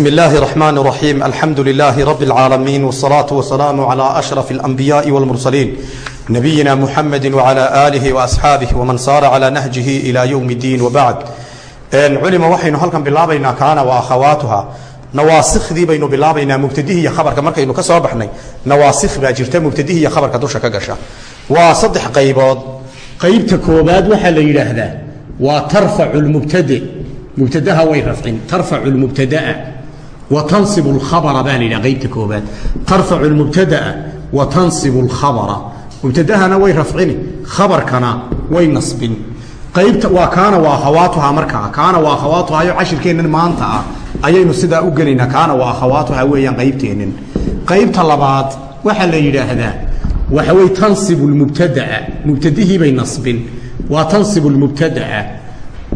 بسم الله الرحمن الرحيم الحمد لله رب العالمين والصلاة والسلام على أشرف الأنبياء والمرسلين نبينا محمد وعلى آله وأصحابه ومن صار على نهجه إلى يوم الدين وبعد علم وحين هلكا بلابينا كان وأخواتها nawaasikhdii baynu bilaabaynaa mubtadihi iyo khabarka markaynu ka soo baxnay nawaasikh baa jirta mubtadihi iyo khabarka dusha ka gasha waa saddex qaybood qaybta koobaad waxaa la yidhaahdaa waa tarfacu lmubtade mubtadaha way rafcin tarfacu lmubtadaa wa tansibu lkhabara baa la yidhaha qaybta koobaad tarfacu lmubtadaa wa tansibu lkhabara mubtadahana way rafcini khabarkana way nasbin qaybta waa kaana waa akhawaatuhaa markaa kaana waa akhawaatuhaa iyo cashirkeennan maanta ah ayaynu sidaa u gelaynaa kaana waa akhawaatuhaa weeyaan qaybteennan qaybta labaad waxaa la yidhaahdaa waxa wey tansibu lmubtadaa mubtadihii bay nasbin waa tansibu lmubtadaa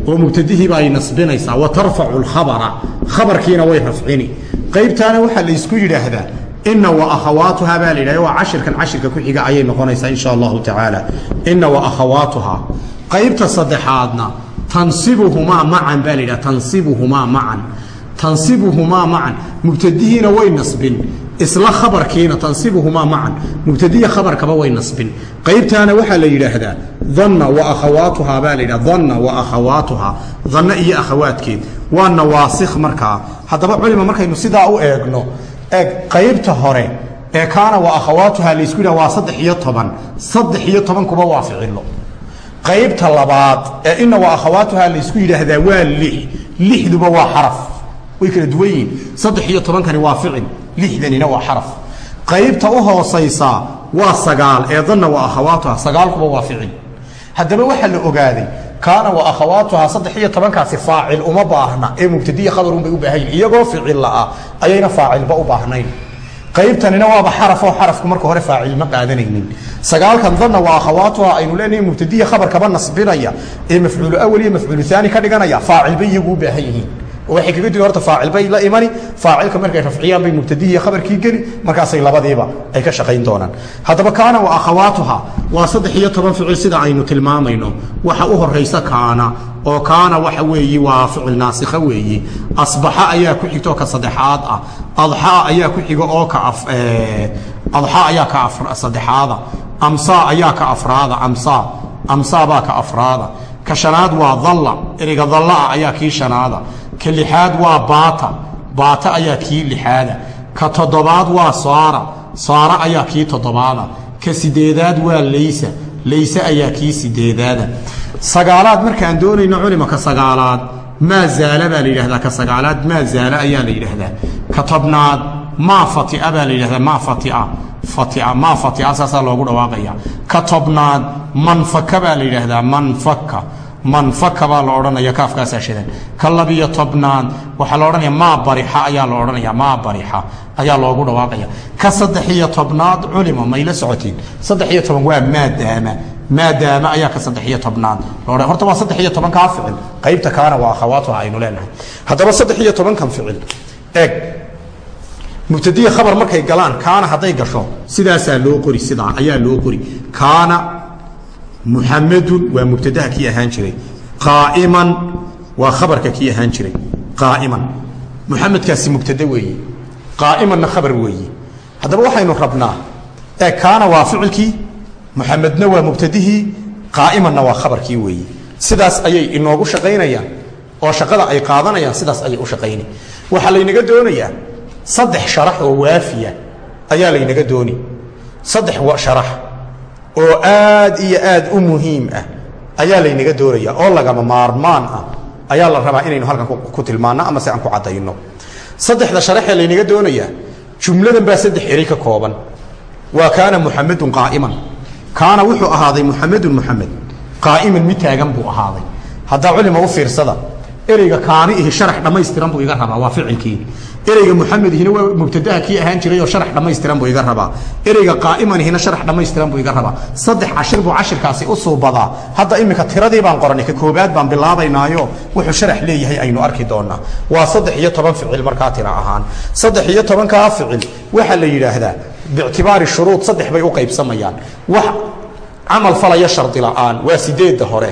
oo mubtadihiiba ay nasbinaysaa wa tarfacu lkhabara khabarkiina way rafcini. Qaybtaana waxaa laysku yidhaahdaa ina wa akhawaatuhaa baa la yidhahda waa cashirkan cashirka ku xiga ayay noqonaysaa insha allahu tacaala. Ina wa akhawaatuhaa qaybta saddexaadna tansibuhumaa macan baa la yidhaha tansibuhumaa macan tansibuhumaa macan mubtadihiina way nasbin isla khabarkiina tansibuhumaa macan mubtadiya khabarkaba way nasbin. Qaybtaana waxaa la yidhaahdaa danna wa akhawaatuhaa baa la yidhaha danna wa akhawaatuhaa. Danna iyo akhawaadkeed waa nawaasikh markaa. Haddaba culima markaynu sidaa u eegno eeg qaybta hore ee kaana wa akhawaatuhaa laysku yidhaha waa saddex iyo toban. Saddex iyo tobankuba waa ficilo qaybta labaad ee ina wa akhawaatuhaa laysku yidhaahdaa waa lix. Lixduba waa xaraf. Way kala duwan yihiin. Saddex iyo tobankani waa ficil lixdanina waa xaraf. Qaybta u hoosaysaa waa sagaal ee danna wa akhawaatuha sagaalkuba waa ficil. Haddaba waxaa la ogaaday kaana wa akhawaatuha saddex iyo tobankaasi faacil uma baahna ee mubtadiya khabarunbay u baahan yihiin iyagoo ficil la'a ayayna faacilba u baahnayn. Qaybtanina waaba xarafoo xarafku marka hore faacil qaadanaynin. Sagaalkan danna waa akhawaatuha aynu leenahay mubtadiya khabarkaba nasbinaya ee mafcuulu awal iyo mafcuulu aani ka dhiganaya faacilbay iyagu u baahan yihiin waxay kaga duwan horta faacil bay la imani faacilka markay rafciyaan bay mubtadihi khabarkii geli. Markaasay labadiiba ay ka shaqayn doonaan. Haddaba kaana wa akhawaatuha waa saddex iyo toban ficil sida aynu tilmaamayno. Waxa u horaysa kaana oo kaana waxa weeyi waa ficil naasikha weeyi. Asbaxa ayaa ku xigta oo ka saddexaad ah. Adxaa ayaa ku xiga oo ka adxaa ayaa ka saddexaada. Amsaa ka lixaad waa baata. Baata ayaa kii lixaada. Ka toddobaad waa saara. Saara ayaa kii toddobaada. Ka sideedaad waa laysa. Layse ayaa kii sideedaada. Sagaalaad markaan doonayno culima ka sagaalaad. Maa zaala baa la yidhahdaa. Ka sagaalaad maa zaala ayaa la yidhaahdaa ka tobnaad maa fatia baa la yidhahdaa. Maa fatia. Fatia maa fatia. Saasaa loogu dhawaaqaya. Ka tobnaad manfaka baa la yidhaahdaa manfaka manfaka baa la odhanaya kaafkaasaa shidan ka labiyo tobnaad waxaa la odhanaya maa barixa ayaa la odhanaya maa barixa ayaa loogu dhawaaqaya ka saddex iyo tobnaad culima mayla socotiin. Saddex iyo toban waa maadaama maadaama ayaa ka saddex iyo tobnaad horta waa saddex iyo tobankaa ficil. Qaybta kaana waa akhawaatuha aynu leenahay. Haddaba saddex iyo tobankan ficil. Eeg mubtadiya khabar markay galaan kaana hadday gasho sidaasaa loo qori sidaa ayaa loo qori. Kaana muxamadun waa mubtadaha kii ahaan jiray. Qaa'iman waa khabarka kii ahaan jiray. Qaa'iman. Muxamedkaasi mubtade weeye. Qaa'imanna khabar weeye. Haddaba waxaynu rabnaa ee kaana waa ficilkii muxamedna waa mubtadihii qaa'imanna waa khabarkii weeye. Sidaas ayay inoogu shaqaynayaan oo shaqada ay qaadanayaan sidaas ayay u shaqayni. Waxaa laynaga doonayaa saddex sharax oo waafiya ayaa laynaga dooni. Saddex sharax oo aad iyo aad u muhiim ah. Ayaa laynaga doonaya oo lagama maarmaan ah. Ayaa la rabaa inaynu halkan ku tilmaanno ama se aan ku caddayno. Saddexda sharaxee laynaga doonayaa jumladan baa saddex erey ka kooban. Waa kaana muxamedun qaa'iman. Kaana wuxuu ahaaday muxamedun muxamed qaa'iman mid taagan buu ahaaday. Haddaa culima u fiirsada ereyga kaani ihi sharax dhammaystiran buu iga rabaa waa ficilkii ereyga muxamedihina waa mubtadaha kii ahaan jiray oo sharax dhammaystiran buu iga rabaa. Ereyga qaa'imanihina sharax dhammaystiran buu iga rabaa. Saddex cashir buu cashirkaasi u suubadaa hadda iminka tiradii baan qoranay ka koobaad baan bilaabaynaayo wuxuu sharax leeyahay aynu arki doonaa. Waa saddex iyo toban ficil markaa tira ahaan. Saddex iyo tobankaa ficil waxaa la yidhaahdaa biictibaari shuruud saddex bay u qaybsamayaan. Wax camal falaya shardi la'aan waa sideedda hore.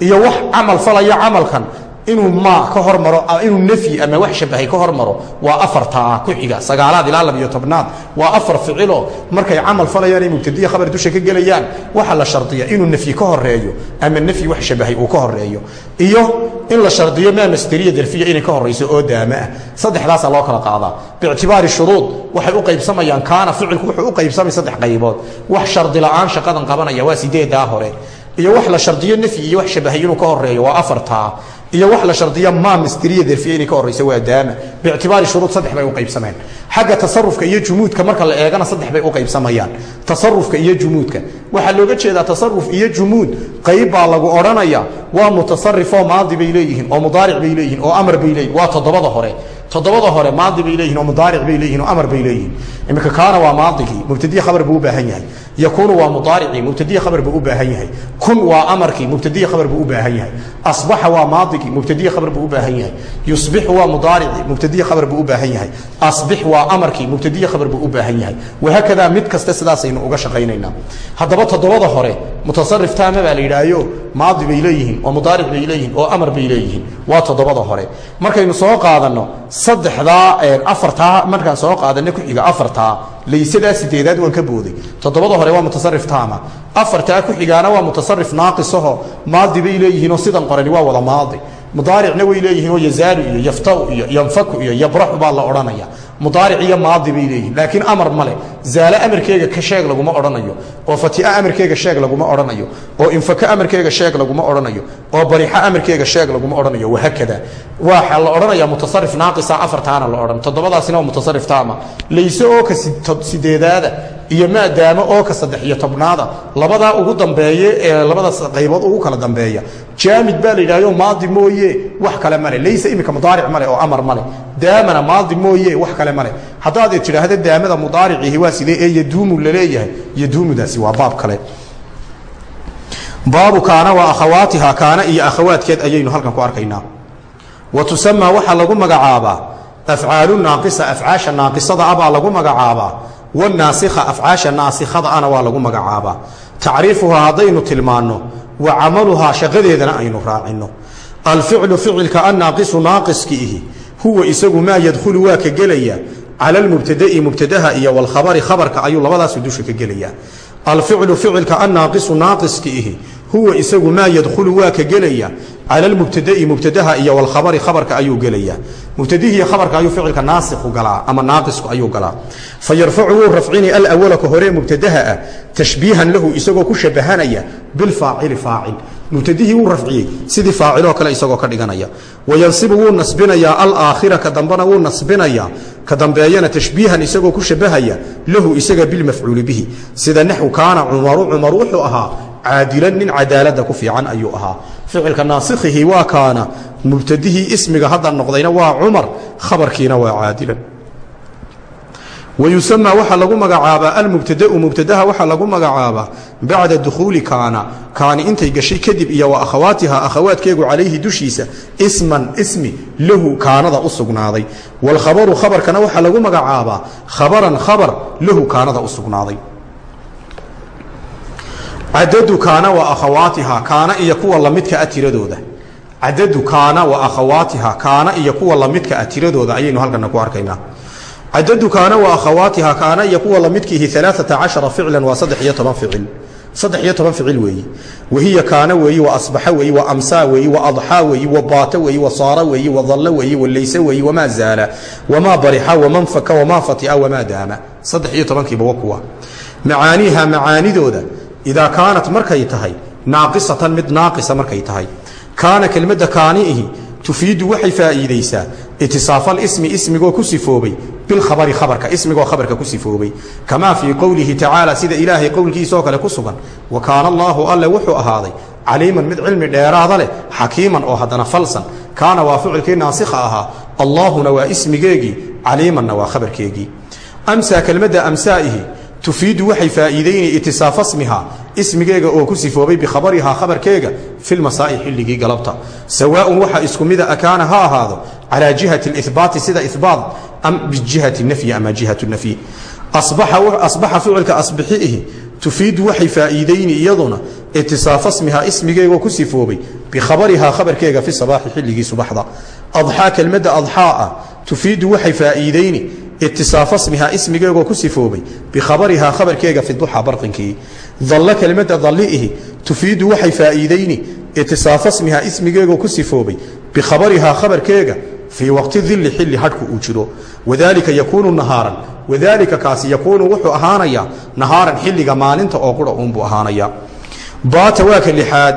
Iyo wax camal falaya camalkan inuu maa ka hormaro inuu nafyi ama wax shabahay ka hormaro waa afartaa ku xiga sagaalaad ilaa labiyo tobnaad waa afar ficilo. Markay camal falayaan ay mubtadiya khabar dusha ka gelayaan waxaa la shardiya inuu nafyi ka horeeyo ama nafyi wax shabahay uu ka horeeyo iyo in la shardiyo maa masderiya darfiya inay ka horayso oo daama ah. Saddexdaasaa loo kala qaadaa. Biictibaari shuruud waxay u qaybsamayaan kaana ficilku wuxuu u qaybsamay saddex qaybood. Wax shardi la'aan shaqadan qabanaya waa sideedaa hore. Iyo wax la shardiyo nafyi iyo wax shabahay inuu ka horeeyo waa afartaa iyo wax la shardiya maa masderiya darfiya inay ka horayso waa daama biictibaari shuruud saddex bay u qaybsameen. Xagga tasarufka iyo jumuudka marka la eegana saddex bay u qaybsamayaan. Tasarufka iyo jumuudka. Waxaa looga jeedaa tasaruf iyo jumuud qayb baa lagu odhanaya waa mutasarifoo maadi bay leeyihiin oo mudaaric bay leeyihiin oo amar bay leeyihiin waa toddobada hore. Toddobada hore maadi bay leeyihiin oo mudaaric bay leeyihiin oo amar bay leeyihiin iminka kaana waa maadigii mubtadiya khabar buu u baahan yahay yakuunu waa mudaaricii mubtadiya khabar buu u baahan yahay. Kun waa amarkii mubtadiya khabar buu u baahan yahay. Asbaxa waa maadigii mubtadiya khabar buu u baahan yahay. Yusbixu waa mudaaricii mubtadiya khabar buu u baahan yahay. Asbix waa amarkii mubtadiya khabar buu u baahan yahay. Wahaakadaa mid kaste sidaasaynu uga shaqaynaynaa. Haddaba toddobada hore mutasarif taama baa la yidhaayo maadi bay leeyihiin oo mudaaric bay leeyihiin oo amar bay leeyihiin. Waa toddobada hore. Markaynu soo qaadanno saddexdaa afartaa markaan soo qaadanno ku xiga afartaa laysadaa sideedaad waan ka booday. Toddobada hore waa mutasarif taama. Afartaa ku xigaana waa mutasarif naaqisaho. Maadi bay leeyihiin oo sidan qorani waa wada maadi. Mudaaricna way leeyihiin oo yazaalu iyo yaftau iyo yanfaku iyo yabraxu baa la odhanaya mudaaric iyo maadi bay leeyihiin laakiin amar male zaale amarkeega ka sheeg laguma odhanayo. Oo fatia amarkeega sheeg laguma odhanayo. Oo infaka amarkeega sheeg laguma odhanayo. Oo barixa amarkeega sheeg laguma odhanayo. Wahaakada waxaa la odhanaya mutasarif naaqisa afartaana la odhan. Toddobadaasina waa mutasarif taama. Layse oo ka sideedaada iyo maadaamo oo ka saddex iyo tobnaada labadaa ugu dambeeye ee labada qaybood ugu kala dambeeya. Jaamid baa la yidhahdo maadi mooye wax kale male layse iminka mudaaric male oo amar male daamana maadi mooye wax kale male haddaad tidhaahda daamada mudaaricihi waa sidee ee yaduumu la leeyahay yaduumudaasi waa baab kale. Baabu kaana wa akhawaatiha kaana iyo akhawaadkeed ayaynu halkan ku arkaynaa. Wa tusamaa waxaa lagu magacaabaa afcaalu naaqisa afcaasha naaqisada ah baa lagu magacaabaa wanaasikha afcaasha naasikhada ana waa lagu magacaabaa tacriifuhaa haddaynu tilmaanno wa camaluhaa shaqadeedana aynu raacino alficlu ficilka annaaqisu naaqiskiihi huwa isagu maa yadkhulu waa ka gelaya cala almubtada'i mubtadaha iyo walkhabari khabarka ayuu labadaasu dusha ka gelayaa alficlu ficilka annaaqisu naaqiskiihi huwa isagu maa yadkhulu waa ka gelaya cala almubtada'i mubtadaha iyo walkhabari khabarka ayuu gelaya mubtadihiiyo khabarka ayuu ficilka naasiku galaa ama naaqisku ayuu galaa fa yarfacu wuu rafcini alawala ka hore mubtadaha ah tashbiihan lahu isagoo ku shabahanaya bilfaacili faacil mubtadihii wuu rafciyey sidii faaciloo kale isagoo ka dhiganaya wayansibu wuu nasbinayaa alaakhira ka dambena wuu nasbinayaa ka dambeeyana tashbiihan isagoo ku shabahaya lahu isaga bilmafcuuli bihi sida naxwu kaana cumaru cumar wuxuu ahaa caadilan nin cadaalada ku fiican ayuu ahaa ficilka naasikhihi waa kaana mubtadihii ismiga hadda noqdayna waa cumar khabarkiina waa caadilan wayusamaa waxaa lagu magacaabaa almubtadau mubtadaha waxaa lagu magacaabaa bacda dukhuuli kaana kaani intay gashay kadib iyo wa akhawaatiha akhawaadkeegu calayhi dushiisa isman ismi lahu kaanada u sugnaaday. Walkhabaru khabarkana waxaa lagu magacaabaa khabaran khabar lahu kaanada u sugnaaday cadadu kaana wa akhawaatiha kaana iyo kuwa lamidka a tiradooda cadadu kaana wa akhawaatiha kaana iyo kuwa lamidka a tiradooda ayaynu halkana ku arkaynaa cadadu kaana wa akhawaatiha kaana iyo kuwa lamidkiihi alaaata cashara ficlan waa saddex iyo toban ficil saddex iyo toban ficil weeyi wahiya kaana weeyi wa asbaxa weeyi wa amsaa weeyi wa adxaa weeyi wa baata weeyi wa saara weeyi wa dalla weeyi wa layse weeyi wamaa zaala wamaa barixa waman faka wamaa fatia wamaa daama saddex iyo tobankiiba wa kuwa macaaniiha macaanidooda idaa kaanat markay tahay naaqisatan mid naaqisa markay tahay kaana kelmadda kaaniihi tufiidu waxay faa'iidaysaa itisaafalismi ismigoo ku sifoobay bilkhabari khabarka ismigoo khabarka ku sifoobay kamaa fii qowlihi tacaala sida ilaahay qowlkiisaoo kale ku sugan wa kaana allaahu alle wuxuu ahaaday caliiman mid cilmi dheeraada leh xakiiman oo haddana falsan kaana waa ficilkii naasikha ahaa allaahuna waa ismigeegii caliimanna waa khabarkeegii amsaa kelmadda amsaa'ihi tufiidu waxay faa'iidaynay itisaafa smiha ismigeega oo ku sifoobay bikhabarihaa khabarkeega filmasaa'i xilligii galabta. Sawaaun waxa isku mida akaana ha ahaado calaa jihati اlihbaati sida ihbaat am bijihati nafyi ama jihatu nafyi. Asbaxa ficilka asbixiihi tufiidu waxay faa'iidayni iyaduna itisaafa smihaa ismigeegoo ku sifoobay bikhabarihaa khabarkeega fi sabaaxi xilligii subaxda. Adxaa kelmadda adxaa ah tufiidu waxay faa'iidayni itisaafa smihaa ismigeegoo ku sifoobay bikhabarihaa khabarkeega fi duxa barqinkii dalla kelmadda dalliihi tufiidu waxay faa'iidayni itisaafa smihaa ismigeegoo ku sifoobay bikhabarihaa khabarkeega fii waqti dilli xilli hadhku uu jiro wadaalika yakuunu nahaaran wadaalika kaasi yakuunu wuxuu ahaanayaa nahaaran xilliga maalinta oo qura uunbuu ahaanayaa baata waa lixaad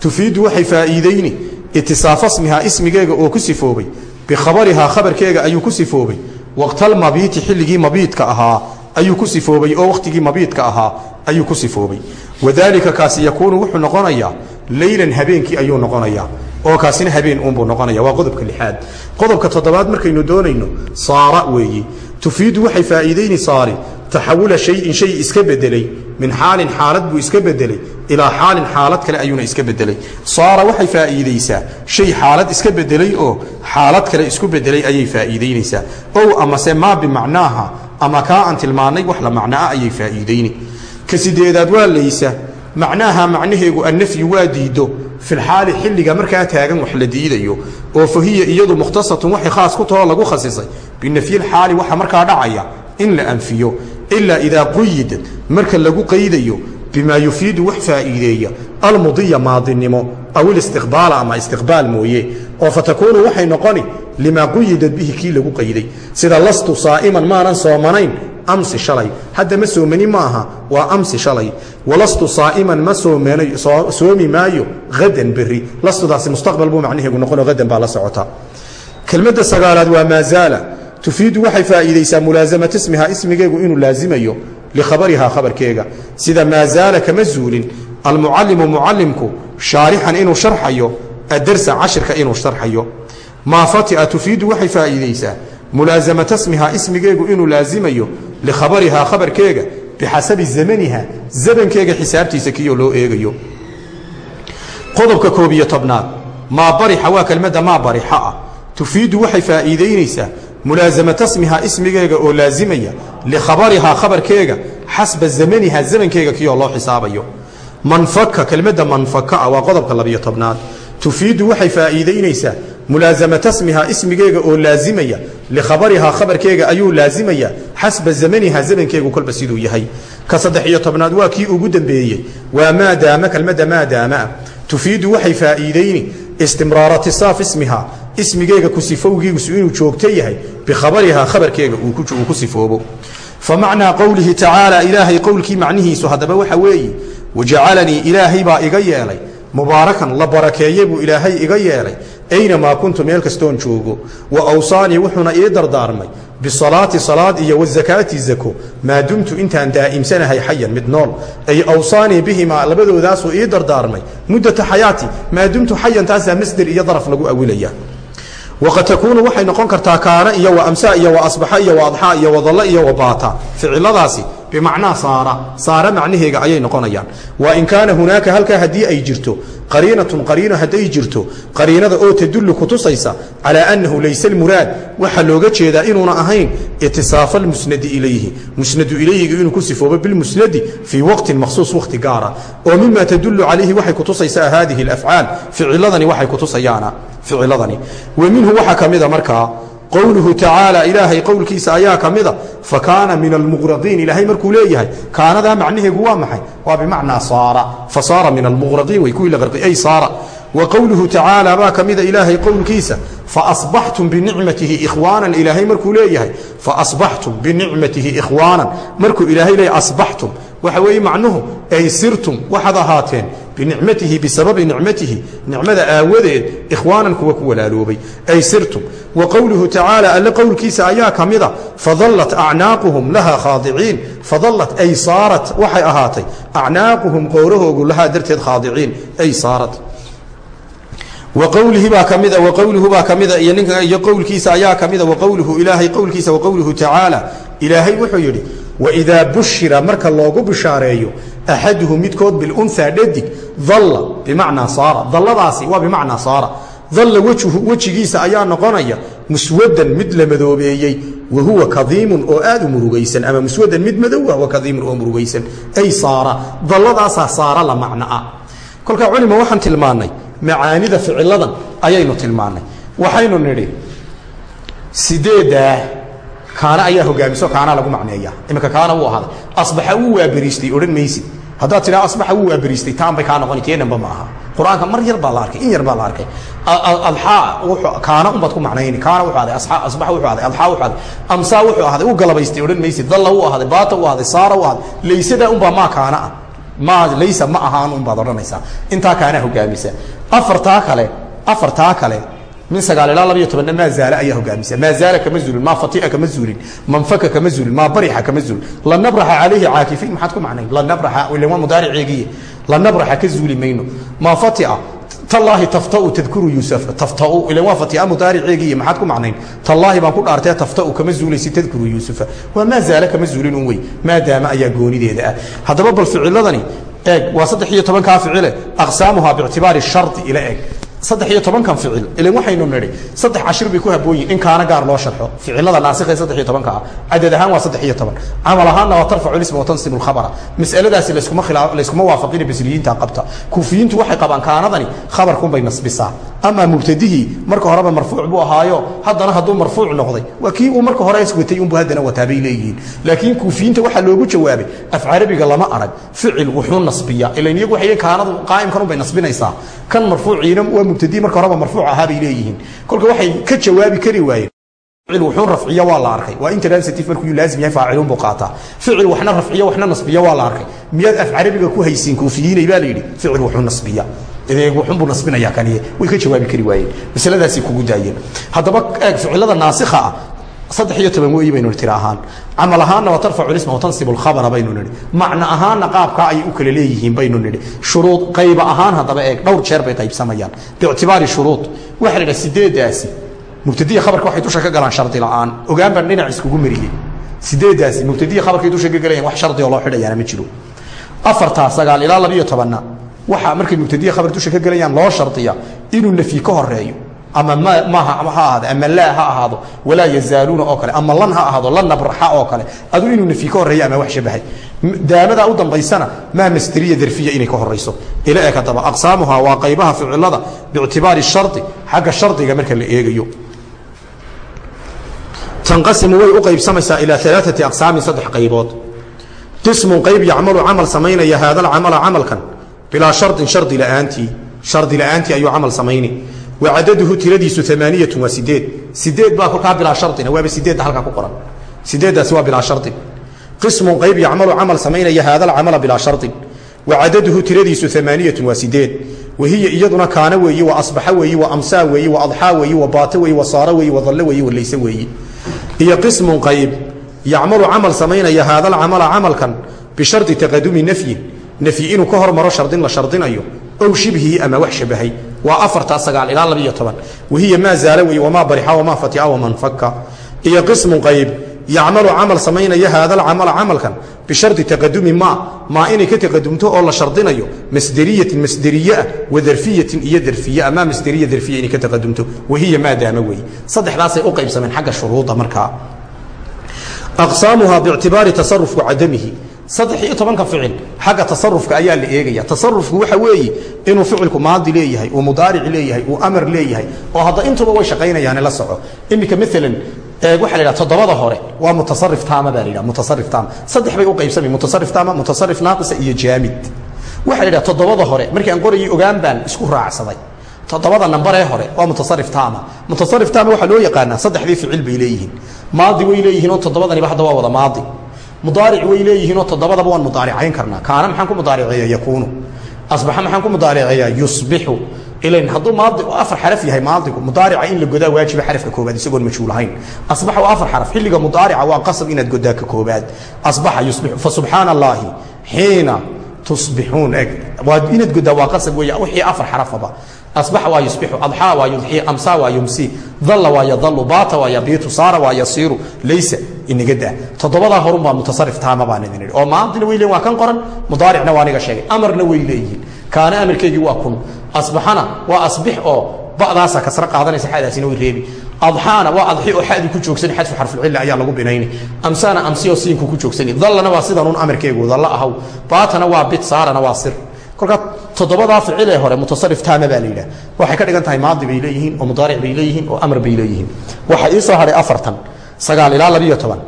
tufiidu waxay faa'iidayni itisaafa smihaa ismigeega oo ku sifoobay bikhabarihaa khabarkeega ayuu ku sifoobay waqtalmabiiti xilligii mabiidka ahaa ayuu ku sifoobay oo wakhtigii mabiidka ahaa ayuu ku sifoobay. Wadaalika kaasi yakuunu wuxuu noqonayaa leylan habeenkii ayuu noqonayaa oo kaasina habeen uunbuu noqonaya waa qodobka lixaad. Qodobka toddobaad markaynu doonayno saara weeyi. Tufiidu waxay faa'iidayni saari taxawula shayin shay iska bedelay min xaalin xaalad buu iska bedelay ilaa xaalin xaalad kale ayuuna iska bedelay saara waxay faa'iidaysaa shay xaalad iska bedelay oo xaalad kale isku bedelay ayay faa'iidaynaysaa. Ow amase maa bimacnaaha ama kaa aan tilmaannay wax la macnaa ayay faa'iidayni. Ka sideedaad waa laysa macnaaha macnaheegu annafyi waa diiddo filxaali xilliga markaa taagan wax la diidayo oo fahiya iyadu mukhtasatun waxay khaas ku tahoo lagu khasisay. Binafyilxaali waxa markaa dhacaya in la anfiyo ilaa idaa quyidad marka lagu qaydayo bimaa yufiidu wax faa'iideeya almudiya maadinimo aw ilistiqbaala ama istiqbaal mooye oo fatakuunu waxay noqoni limaa quyidad bihi kii lagu qayday. Sida lastu saa'iman maanan soomanayn amsi shalay. Hadda ma soomani maaha waa amsi shalay. Walastu saa'iman ma soomi maayo hadan berri. Lastudaasi mustaqbal buu macnaheegu noqonoo hadan baa la socota. Kelmadda sagaalaad waa maazaala tufiidu waxay faa'iidaysaa mulaasamata ismihaa ismigeegu inuu laazimayo likhabarihaa khabarkeega. Sida maazaala kama zuulin almucallimu mucallimku shaarixan inuu sharxayo adarsa cashirka inuu sharxayo. Maa fatia tufiidu waxay faa'iidaysaa mulaasamata smihaa ismigeegu inuu laazimayo likhabarihaa khabarkeega bixasabi zamaniha zamankeega xisaabtiisa kiyoo loo eegayo. Qodobka koob iyo tobnaad maa barixa waa kelmadda maa barixa ah. Tufiidu waxay faa'iidaynaysaa mulaasamata smihaa ismigeega oo laazimaya likhabarihaa khabarkeega xasba zamaniha zamankeega kiyoo loo xisaabayo manfaka kelmadda manfaka ah waa qodobka labiyo tobnaad tufiidu waxay faa'iidaynaysaa mulaasamata smihaa ismigeega oo laazimaya likhabarihaa khabarkeega ayuu laazimaya xasba zamaniha zamankeegu kolba siduu yahay ka saddex iyo tobnaad waa kii ugu dambeeyey waa maadaama kelmadda maadaamaa tufiidu waxay faa'iidayni istimraara tisaaf ismihaa ismigeega ku sifowgiisu inuu joogto yahay bikhabarihaa khabarkeega uu ku sifoobo fa macnaa qowlihi tacaala ilaahay qowlkii macnihiisu haddaba waxa weeye wajacalanii ilaahay baa iga yeelay mubaarakan la barakeeye buu ilaahay iga yeelay aynamaa kuntu meel kastoon joogo wa awsaanii wuxuuna ii dardaarmay bisalaati salaad iyo wazakaati zako maa dumtu intaan daa'imsanahay xayan mid nool. Ay awsaanii bihimaa labadoodaasuu ii dardaarmay muddata xayaati maa dumtu taasaa masder iyo daraf lagu awilaya waqad takuunu waxay noqon kartaa kaana iyo wa amsaa iyo wa asbaxa iyo wa adxaa iyo wadalla iyo wa baata ficiladaasi bimacnaa saara. Saara macnaheega ayay noqonayaan. Wa in kaana hunaaka halkaa haddii ay jirto qariinatun qariino hadday jirto qariinada oo tadullu kutusaysa calaa annahu laysa almuraad waxaa looga jeedaa inuuna ahayn itisaafa almusnadi ilayhi. Musnadu ilayhiga inuu ku sifoobo bilmusnadi fii waqtin makhsuus wakhti gaara. Oo mima tadullu calayhi waxay kutusaysaa haadihi alafcaal ficiladani waxay kutusayaana ficiladani wa minhu waxaa ka mida markaa qowluhu tacaala ilaahay qowlkiisa ayaa ka mida fa kaana min almuqraqiin ilaahay markuu leeyahay kaanadaa macnaheegu waa maxay? Waa bimacnaa saara. Fa saara min almuqraqiin way kuwii la qarqi ay saara wa qowluhu tacaala baa ka mida ilaahay qowlkiisa faasbaxtum binicmatihi ikhwaanan ilaahay markuu leeyahay faasbaxtum binicmatihi ikhwaanan markuu ilaahay leeyahay asbaxtum. Waxa weeye macnuhu ay sirtum waxaad ahaateen binicmatihi bisababi nicmatihi nicmada aawadeed ikhwaanan kuwa ku walaaloobay ay sirtum wa qowluhu tacaala alle qowlkiisa ayaa ka mida fadallat acnaaquhum lahaa khaadiciin fadallat ay saarat waxay ahaatay acnaaquhum qoorahoogu lahaa darteed khaadiciin ay saarat wqowlihi baa ka mida waqowluhu baa ka mida iyo ninka iyo qowlkiisa ayaa ka mida waqowluhu ilaahay qowlkiisa waqowluhu tacaala ilaahay wuxuu yidhi waidaa bushira marka axaduhu midkood bilunhaa dhadig dalla bimacnaa saara dalladaasi waa bimacnaa saara dalla wejhu wejigiisa ayaa noqonaya muswadan mid la madoobeeyey wa huwa kadiimun oo aad u murugaysan ama muswadan mid madowa wa kadiimun oo murugaysan ay saara dalladaasaa saara la macnoa kolkaa culima waxaan tilmaannay macaanida ficiladan ayaynu tilmaannay waxaynu nidhi sideeddaa kaana ayaa hogaamiso kaana lagu macneeya. Iminka kaana wuu ahaaday. Asbaxa wuu waaberiistay odhan maysid. Haddaad tidhaa asbaxa wuu waaberiistay taan bay kaa noqoni tee dhanba ma aha? Qur'aanka mar yar baa la arkay in yar baa la arkay. Adxaa kaana unbaad ku macnayni. Kaana wuxuu ahday asbaxa wuxuu ahday adxaa wuxuu ahday amsaa wuxuu ahday u galabaystay odhan maysid. Dalla wuu ahday baata wuu ahday saara wuu ahday laysadaa unbaa maa kaana ah? Ma laysa ma ahaan unbaad odhanaysaa. Intaa kaanaa hogaamisa. Afartaa kale afartaa kale min sagaal ilaa labayo tobanna maa zaala ayaa hogaamisa. Maa zaala kama zulin maa fatia kama zulin manfaka kama zulin maa barixa kama zulin lanabraxa calayhi caakifiin maxaad ku macnayn? Lanabraxa ilan waa mudaariceegiye lanabraxa ka zuuli mayno. Maa fatia tallaahi taftau tadkuru yuusuf taftau ilan waa fatia mudaariceegiye maxaad ku macnayn? Tallaahi baan ku dhaartee taftau kama zuulaysi tadkuru yuusufa waa maa zaala kama zuulin un wey. Maadaama ayaa goonideeda ah. Haddaba bal ficiladani eeg waa saddex iyo tobankaa ficile aqsaamuhaa biictibaari shardi ila eg saddex iyo tobankan ficil. Ilan waxaynu nidhi saddex cashir bay ku habboon yihiin in kaana gaar loo sharxo. Ficilada naasikha saddex iyo tobanka ah cadad ahaan waa saddex iyo toban. Camal ahaanna waa tarfacu lisma wa tansibu lkhabara mas'aladaasi layskuma khilaa layskuma waafaqina basriyiinta qabta. Kuufiyiintu waxay qabaan kaanadani khabarkunbay nasbisaa. Amaa mubtadihii marka horeba marfuuc buu ahaayo haddana hadduu marfuuc noqday waa kii uu marka hore watay unbu haddana wataa bay leeyihiin. Laakiin kuufiyiinta waxaa loogu jawaabay af carabiga lama arag ficil wuxuu nasbiyaa. Ilan iyagu waxay kaanadu qaa'imkan unbay nasbinaysaa. Kan marfuuciina waa mubtadii marka horeba marfuuc ahaa bay leeyihiin. Kolka waxay ka jawaabi kari waayeen. Ficil wuxuun rafciya waa la arkay. Waa intransitive markuu laazim yahay faacilun buu qaataa. Ficil waxna rafciya waxna nasbiya waa la arkay. Miyaad af carabiga ku haysiin kuufiyiinay baa la yidhi ficil wuxuu nasbiya. Wuxunbuu nasbinaya kaniye. Way ka jawaabi kari waayeen. Masaladaasay kugu daayeen. Haddaba eeg ficilada naasikha ah saddex iyo toban weeyi baynu tira ahaan. Camal ahaanna waa tarfacu lisma watansibu lkhabara baynu nidhi. Macno ahaanna qaabkaa ayay u kala leeyihiin baynu nidhi. Shuruud qayba ahaan haddaba eeg dhowr jeer bay qaybsamayaan. Biictibaari shuruud. Waxa la idhaha sideedaasi mubtadiya khabarka waxay dusha ka galaan shardi la'aan. Ogaan baan dhinac iskugu mariyey sideedaasi mubtadiya khabarkay dusha ka galayaan wax shardi oo loo xidhayaana ma jiro. Afartaa sagaal ilaa labiyo tobanna. Waxa markay mubtadiya khabar dusha ka galayaan loo shardiya inuu nafyi ka horeeyo ama maaha ha ahaado ama laa ha ahaado walaa yazaaluuna oo kale ama lan ha ahaado lan nabraxa oo kale. Aduu inuu nafyi ka horeeyo ama wax shabahay. Daamadaa u dambaysana maa masderiya darfiya inay ka horayso ila eg haddaba aqsaamuhaa waa qaybaha ficilada biictibaari shardi xagga shardiga marka la eegayo. Tanqasimu way u qaybsamaysaa ilaa alaaati aqsaamin saddex qaybood. Qismun qayb yacmalu camal samaynaya haada alcamala camalkan bilaa shardin shardi la'aantii. Shardi la'aantii ayuu camal samayni wacadaduhu tiradiisu amaaniyatu waa sideed. Sideed baa kolkaa bilaa shardina waaba sideedda halkaa ku qoran. Sideeddaasi waa bilaa shardin qismun qayb yacmalu camal samaynaya haada alcamala bilaa shardin wacadaduhu tiradiisu amaaniyatun waa sideed. Wahiya iyaduna kaana weeyi wa asbaxa weeyi wa amsaa weeyi wa adxaa weeyi wa baata weeyi wa saara weeyi wa dalle weeyi wa layse weeyi. Iyo qismun qayb. Yacmalu camal samaynaya haada alcamala camalkan bishardi taqadumi nafyin nafyi inuu ka hormaro shardin la shardinayo ow shibhihi ama wax shabahay waa afartaa sagaal ilaa labiyo toban. Wahiya maa zaala weeye wamaa barixa wamaa fatia waman faka iyo qismun qayb yacmalu camal samaynaya haada alcamala camalkan bishardi taqadumi maa maa inay ka taqadumto oo la shardinayo masderiyatin masderiyeah wa darfiyatin iyo darfiya maa masderiya darfiya inay ka taqadumto. Wahiya maa daama weeye. Saddexdaasay u qaybsameen xagga shuruuda markaa. Aqsaamuhaa biictibaari tasaruf wacadamihi saddex iyo ficil xagga tasarufka ayaa la eegaya. Tasarufku waxa weeye inuu ficilku maadi leeyahay uu mudaaric leeyahay uu amar leeyahay oo hadda intuba way shaqaynayaane la soco. Iminka maalan waxa la yidhaha toddobada hore waa mutasarif taama baa la yidhaha mutasarif taama. Saddex bay u qaybsamay mutasarif taama mutasarif naaqisa iyo jaamid. Waxa la yidhaha toddobada hore markii aan qorayay ogaan baan isku raacsaday. Toddobada nambaree hore waa mutasarif taama. Mutasarif taama waxaa loo yaqaanaa saddexdii ficil bay leeyihiin. Maadi way leeyihiin oo toddobadaniba hadda waa wada maadi mudaaric way leeyihiinoo toddobadaba waan mudaaricayn karnaa. Kaana maxaan ku mudaariceeya yakuunu. Asbaxa maxaan ku mudaariceeyaa yusbixu ilan hadduu maadi afar xaraf yahay maadigu mudaarica in la godaa waajiba xarafka koobaad isagoon majhuul ahayn asbaxa waa afar xaraf xilliga mudaarica waa qasab inaad godaa ka koobaad asbaxa yusbixu fa subxaana xiina tusbixuun. Eg inaad godaa waa qasab weeye wixii afar xarafaba asbaxa waa yusbixu adxaa waa yudxii amsaa waa yumsii dalla waa yadalu baata waa yabiitu saara waa yasiiru laysa inaga daa toddobadaa horun baa mutasarif taama baan idin idhi oo maadina way leeyihiin waa kan qoran mudaaricna waa aniga sheegay amarna way leeyihiin kaana amarkeygii waa kun asbaxana waa asbix oo ba'daasa kasra qaadanaysa xadaasina way reebi adxaana waa adxi oo xadi ku joogsani xadfu xarfulcilla ayaa lagu binayni amsaana amsiyoo siinku ku joogsani dallana waa sidanun amarkeegu dalla ahaw baatana waa bid saarana waa sir kolkaa toddobadaa ficil ee hore mutasarif taama baa la yidhaha waxay ka dhigan tahay maadi bay leeyihiin oo mudaaric bay leeyihiin oo amar bay leeyihiin. Waxaa ii soo hadhay afartan sagaal ilaa labiyo toban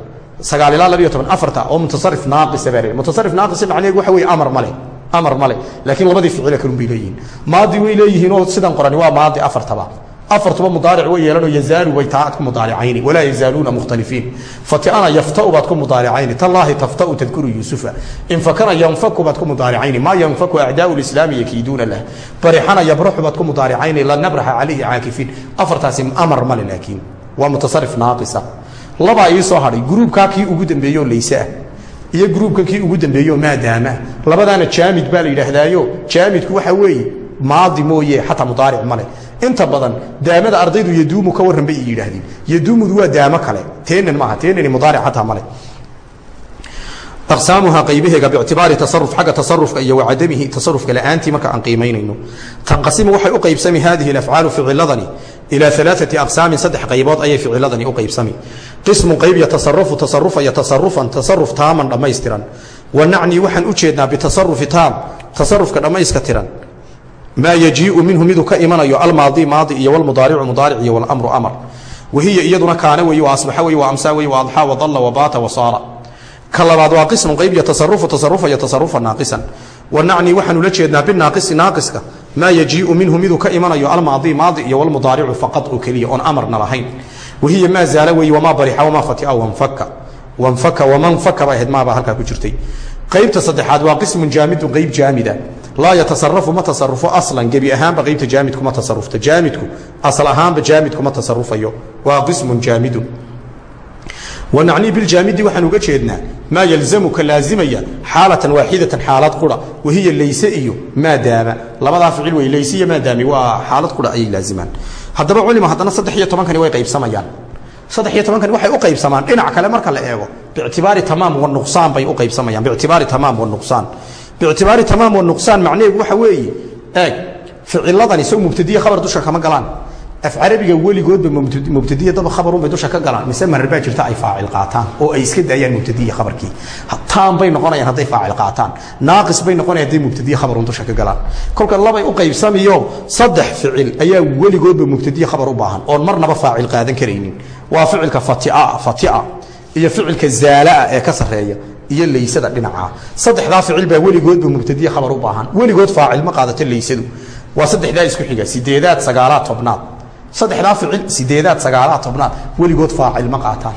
sagaal ilaa labiyo toban afarta oo mutasarif naaqisa baa leeyahay mutasarif naaqisa macnaheedu waxa weeye amar male amar male laakiin labadii ficile kalun bay leeyihiin. Maadi way leeyihiin oo sidan qorani waa maadi afartaba afartuba mudaaric way yeelanoo yazaalu way taa aad ku mudaaricayni walaa yazaaluuna mukhtalifiin fatiana yaftau baad ku mudaaricayni tallaahi taftau tadkuru yuusufa. Infakana yanfaku baad ku mudaaricayni maa yanfaku acdaau lislaami yakiiduuna lah barixana yabraxu baad ku mudaaricayni lanabraxa calayhi caakifiin afartaasi amar male laakiin waa mutasarif naaqisa. Labaa ii soo hadhay gruubkaa kii ugu dambeeyeoo layse ah iyo gruubkan kii ugu dambeeyeoo maadaama. Labadaana jaamid baa la yidhaahdaayo. Jaamidku waxa weeye maadi mooye xataa mudaaric male inta badan daamada ardaydu yaduumu ka warran bay yidhaahdeen. Yaduumudu waa daamo kale. Teenan maaha teenani mudaaric xataa male aqsaamuhaa qaybaheega biictibaari tasaruf xagga tasarufka iyo wacadamihi tasarufka la'aantii marka aan qiimaynayno. Tanqasimu waxay u qaybsami hadihi alafcaalu ficiladani ilaa alaaati aqsaamin saddex qaybood ayay ficiladani u qaybsami qismun qayb yatasarafu tasarufaya tasarufan tasaruf taaman dhammaystiran. Wa nacnii waxaan u jeednaa bitasarufi taam tasarufka dhammayska tiran maa yajiiu minhu miduu ka imanayo almaadi maadi iyo wlmudaaricu mudaaric iyo wlamru amar wahiya iyaduna kaana wey wa asbaxa wey wa amsaa wey wa adxaa wadalla wabaata wasaara ka labaad waa qismun qayb yatasarufu tasarufaya tasarufa naaqisan wa nacnii waxaanu la jeednaa binaaqisi naaqiska maa yajiiu minhu miduu ka imanayo almaadi maadi iyo wlmudaaricu faqad oo keliya oon amarna lahayn wahiya maa zaala wey wamaa barixa wamaa fatia wanfaka wanfaka waman faka bay ahayd maabaa halkaa ku jirtay qaybta saddexaad waa qismun jaamidun qayb jaamida laa yatasarafu ma tasarufo aslan gebi ahaanba qaybta jaamidku ma tasarufto jaamidku asal ahaanba jaamidku ma tasarufayo waa qismun jaamidun wanacnii biljaamidi waxaan uga jeednaa maa yalzamu ka laazimaya xaalatan waaxidatan xaalad qura wahiya layse iyo maadaama labadaa ficil wey layse iyo maadaami waa xaalad qura ayay laazimaan haddaba culima haddana saddex iyo tobankani way qaybsamayaan saddex iyo tobankani waxay u qaybsamaan dhinac kale marka la eego biictibaari tamaam wanuqsaan bay u qaybsamayaan biictibaari tamaam wanuqsaan biictibaari tamaam wanuqsaan macnaheedu waxa weeye eeg ficiladani sow mubtadiye khabar dusha kama galaan. Af carabiga weligoodba mubtadiya daba khabarunbay dusha ka galaan. Mise marar baa jirta ay faacil qaataan oo ay iska daayaan mubtadiya khabarkii. Taan bay noqonayaan hadday faacil qaataan. Naaqis bay noqonayan hadday mubtadiya khabarun dusha ka galaan. Kolka labay u qaybsamiyo saddex ficil ayaa weligoodba mubtadiya khabar u baahan oon marnaba faacil qaadan karaynin. Waa ficilka fatia fatia iyo ficilka zaalaa ee ka sarreeya iyo laysada dhinaca. Saddexdaa ficil baa weligoodba mubtadiye khabar u baahan. Weligood faacil ma qaadato laysadu. Waa saddexdaa isku xiga sideedaad sagaalaad tobnaad. Saddexdaa ficil sideedaad sagaalaad tobnaad. Weligood faacil ma qaataan.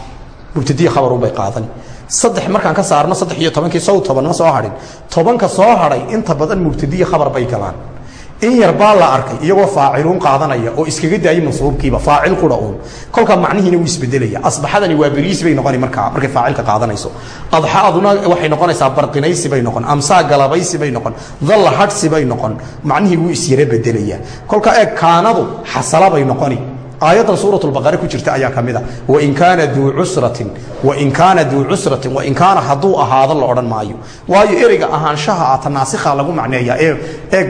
Mubtadiye khabarunbay qaadani. Saddex markaan ka saarno saddex iyo tobankii sow toban soo hadhin. Tobanka soo hadhay inta badan mubtadiye khabar bay galaan in yar baa la arkay iyagoo faaciluun qaadanaya oo iskaga daayay mansuubkiiba faacil qura uun. Kolka macnihiina wuu isbedelaya. Asbaxadani waa beriis bay noqoni markaa markay faacilka qaadanayso. Adxaaduna waxay noqonaysaa barqinaysi bay noqon amsaa galabaysi bay noqon dalla hadhsi bay noqon. Macnihii wuu isyara bedelaya. Kolka eeg kaanadu xasala bay noqoni. Aayaddan suuratulbaqare ku jirta ayaa ka mid a wain kaana duu cusratin wain kaana duu cusratin wain kaana hadduu ahaado la odhan maayo. Waayo ereyga ahaanshaha ata naasikha lagu macneeya ee eeg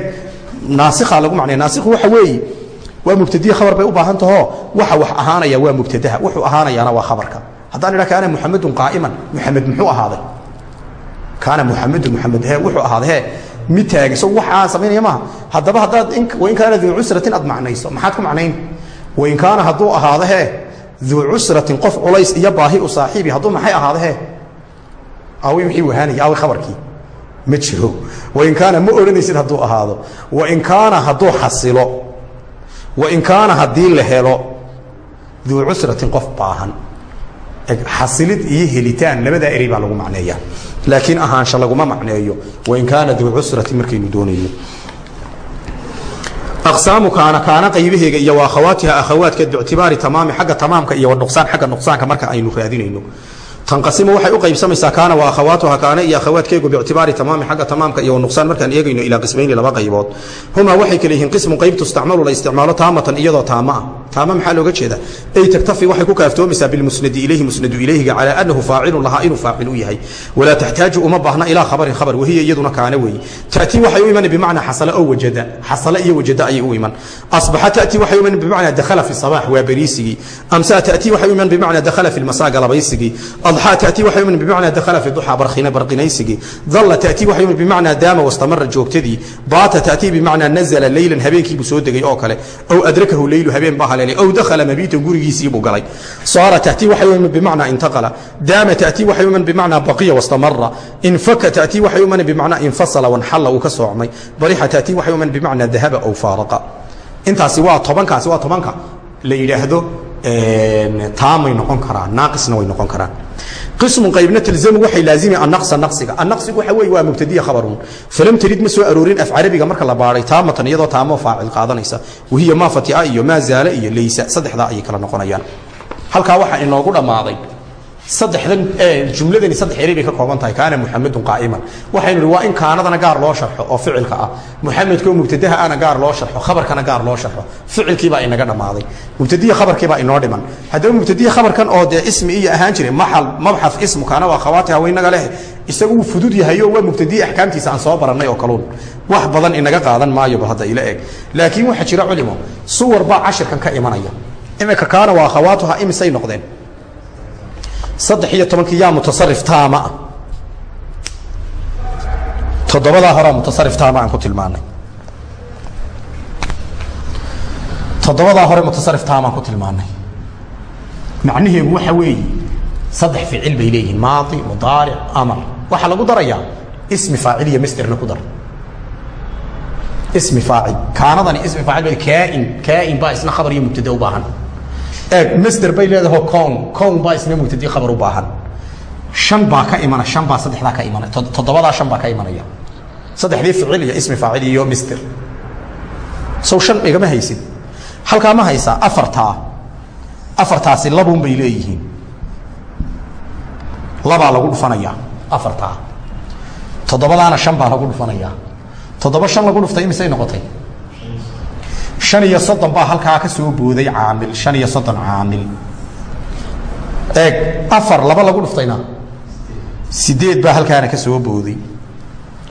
naasikha lagu macneeya naasikhu waxa weeye waa mubtadiye khabar bay u baahan tahoo waxa wax ahaanaya waa mubtadaha wuxuu ahaanayaana waa khabarka. Haddaan idhaha kaana muxamedun qaa'iman muxamed muxuu ahaaday? Kaana muxamedun muxamed he wuxuu ahaaday he mid taagan so wax aan samaynaya maaha. Haddaba haddaad wain kaana duu cusratin aad macnayso maxaad ku macnayn? Wain kaana hadduu ahaado he duu cusratin qof culays iyo baahi u saaxiibi hadduu maxay ahaado he? Awi wixii wahaanaya awi khabarkii ma jiro. Wain kaana ma odhanaysid hadduu ahaado. Wain kaana hadduu xasilo. Wain kaana haddii la helo. Duu cusratin qof baahan. Xasilid iyo helitaan labadaa erey baa lagu macneeya laakiin ahaansha laguma macneeyo. Wain kaana duu cusratin markaynu doonayno aqsaamu kaana kaana qaybaheega iyo waa akhawaatiha akhawaadkeed biictibaari tamaami xagga tamaamka iyo nuqsaan xagga nuqsaanka marka aynu raadinayno tanqasimu waxay u qaybsamaysaa kaana wa akhawaatuha kaana iyo akhawaadkeegu biictibaari tamaami xagga tamaamka iyo nuqsaan markaan eegayno ilaa qismayni laba qaybood. Humaa waxay kale yihiin qismu qayb tustacmalu la isticmaalo taamatan iyadoo taama ah. Taama maxaa looga jeedaa? Ay taktafi waxay ku kaaftoomaysaa bilmusnadi ilayhi musnadu ilayhiga calaa annahu faacilun lahaa inuu faacil u yahay. Walaa taxtaaju uma baahna ilaa khabarin khabar wahiya iyaduna kaana weeye. Ta'tii waxay u iman bimacnaa xasala oo wajada xasala iyo wajada ayay u iman asbaxa ta'tii waxay u iman bimacnaa dakhala fi sabaax waa beriisigii. Amsaa ta'tii waxay u iman bimacnaa dakhala fi lmasaa galabaysigii barqinaysigii dalla ta'tii waxay u iman bimacnaa daama wastamara joogtadii baata ta'tii bimacnaa nazala leylan habeenkiibuu soo degay oo kale ow adrakahu leylu habeen baa haleelay ow dakhala mabiitan gurigiisiibuu galay saara ta'tii waxay u iman bimacnaa intaqala daama ta'tii waxay u iman bimacnaa baqiya wastamara infaka ta'tii waxay u iman bimacnaa infasala wanxalla uu ka soocmay barixa ta'tii waxay u iman bimacnaa dahaba ow faaraqa intaasi waa tobankaasi waa tobanka la yidhaahdo taamay noqon karaan naaqisna way noqon karaan. Qismu qaybna talzamu waxay laazimi annaqsa naqsiga. Annaqsigu waxa weeye waa mubtadiya khabarun. Falam tarid ma soo aroorin af carabiga marka la baaray taamatan iyadoo taamo faacil qaadanaysa. Wahiya maa fatia iyo maa zaala iyo laysa. Saddexdaa ayay kala noqonayaan. Halkaa waxaa inoogu dhammaaday saddexdan jumladani saddex eray ka kooban tahay kaana muxamedun qaa'iman. Waxaynu waa in kaanadana gaar loo sharxo oo ficilka ah. Muxamedkoo mubtadaha ana gaar loo sharxo khabarkana gaar loo sharxo. Ficilkiibaa inaga dhammaaday. Mubtadiya khabarkiibaa inoo dhiman. Haddaba mubtadiya khabarkan oo dee ismi iyo ahaan jiray maxal mabxaf ismu kaana waa khawaatiha waynaga leh. Isagu wuu fudud yahayo waa mubtadiya axkaamtiisa aan soo barannay oo kaluun wax badan inaga qaadan maayo bal hadda ila eg laakiin waxaa jira culimo suwar baa cashirkan ka imanaya. Imika kaana waa khawaatuha imisay noqdeen saddex iyo tobankii yaa mutasarif taama. Ah toddobadaa horaa mutasarif taama aan ku tilmaanay. Toddobadaa hore mutasarif taamaan ku tilmaanay. Macnaheedu waxa weeye saddex ficil bay leeyihiin maadi mudaaric amar waxaa lagu darayaa ismi faacil iyo masderna ku dar. Ismi faacil. Kaanadani ismi faacil bay kaain kaain baa isna khabar iyo mubtada u baahan eeg masder bay leedaho con con baa isna mubtadi khabar u baahan. Shan baa ka imana shan baa saddexdaa ka imanaya toddobadaa shan baa ka imanaya. Saddexdii ficil iyo ismi faacil iyo masder sow shan igama haysid halkaa ma haysaa afartaa. Afartaasi labuun bay leeyihiin. Labaa lagu dhufanayaa. Afartaa. Toddobadaana shan baa lagu dhufanayaa. Toddoba shan lagu dhuftay imisay noqotay han iyo soddon baa halkaa ka soo booday caamil han iyo soddon caamil. Eeg afar laba lagu dhuftayna? Sideed baa halkaana ka soo booday.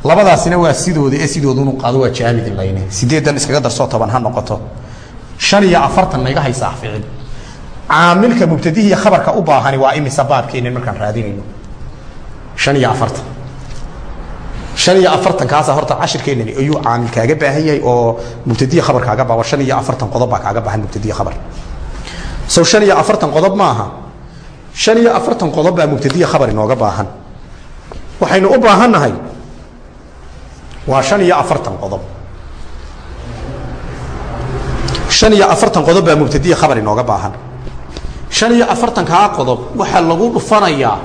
Labadaasina waa sidooda ee sidoodunu qaado waa jaamid layne. Sideeddan iskaga darsoo toban ha noqoto. Han iyo afartan naiga haysaa ficil. Caamilka mubtadihiiyo khabarka u baahani waa imisa baabkeenan markaan raadinayno. Han iyo afartan han iyo afartankaasa horta cashirkeenani ayuu caamil kaaga baahan yahay oo mubtadiya khabar kaaga baa han iyo afartan qodob baa kaaga baahan mubtadiya khabar. Sow han iyo afartan qodob maaha. han iyo afartan qodob baa mubtadiya khabar inooga baahan. Waxaynu u baahannahay waa han iyo afartan qodob. han iyo afartan qodob baa mubtadiya khabar inooga baahan. han iyo afartankaa qodob waxaa lagu dhufanayaa.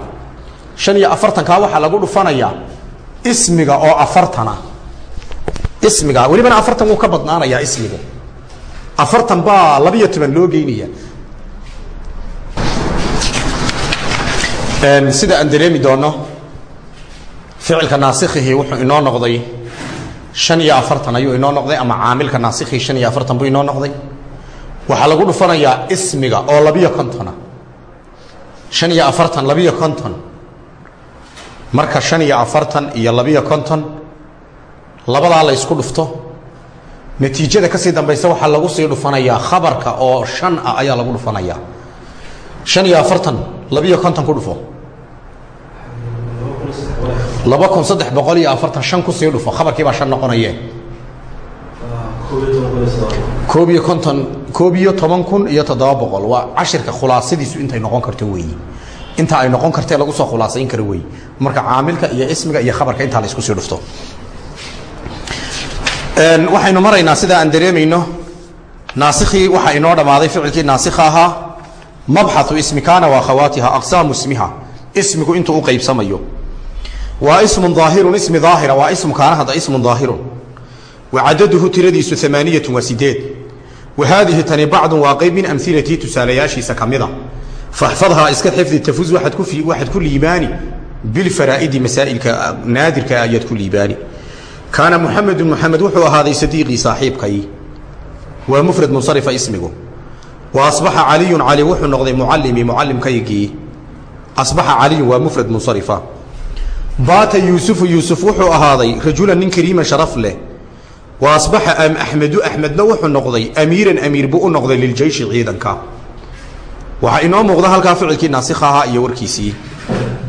han iyo afartankaa waxaa lagu dhufanayaa ismiga oo afartana. Ismiga welibana afartan wuu ka badnaanayaa ismiga afartan baa labiyo toban loo geynaya sida aan dareemi doono ficilka naasikhihi wuxuu inoo noqday han iyo afartan ayuu inoo noqday ama caamilka naasikhihi han iyo afartan buu inoo noqday. Waxaa lagu dhufanayaa ismiga oo labiyo kontona han iyo afartan labiyo konton marka han iyo afartan iyo labiyo konton labadaa la ysku dhufto. Natiijada ka sii dambaysa waxaa lagu sii dhufanayaa khabarka oo shan ah ayaa lagu dhufanayaa. Han iyo afartan labiyo konton ku dhufo. Laba kun saddex boqol iyo afartan shan ku sii dhufo. Khabarkii baa shan noqonaye koob iyo konton koob iyo toban kun iyo toddoba boqol. Waa cashirka khulaasadiisu intay noqon karto weeyi inta ay noqon kartee lagu soo khulaasayn karo wey marka caamilka iyo ismiga iyo khabarka intaa la isku sii dhufto. Waxaynu maraynaa sida aan dareemayno. Naasikhii waxaa inoo dhammaaday ficilkii naasikha ahaa. Mabxau ismi kaana wa akhawaatiha aqsaamu ismiha. Ismigu intuu u qaybsamayo. Waa ismun daahirun ismi daahira. Waa ismu kaana hadda ismun daahirun. Wa cadaduhu tiradiisu amaaniyatu waa sideed. Wa haadihi tani bacdun waa qayb min amhilatii tusaalayaashiisa ka mida faxfadhaa iska xifdi tafuz waaad ku waxaad ku liibaani bilfaraa'idi masaa'ilka naadirka ayaad ku liibaani kaana muxamedun muxamed wuxuu ahaaday sadiiqii saaxiibkay waa mufrad munsarifa ismigu wa asbaxa caliyun cali wuxuu noqday mucallimii mucallimkaygii asbaxa caliyun waa mufrad munsarifa baata yuusufu yuusuf wuxuu ahaaday rajulan nin kariiman sharaf leh wa asbaxa axmedu axmedna wuxuu noqday amiiran amiir buu u noqday liljeyshi ciidanka waxaa inoo muuqda halkaa ficilkii naasikha iyo warkiisii.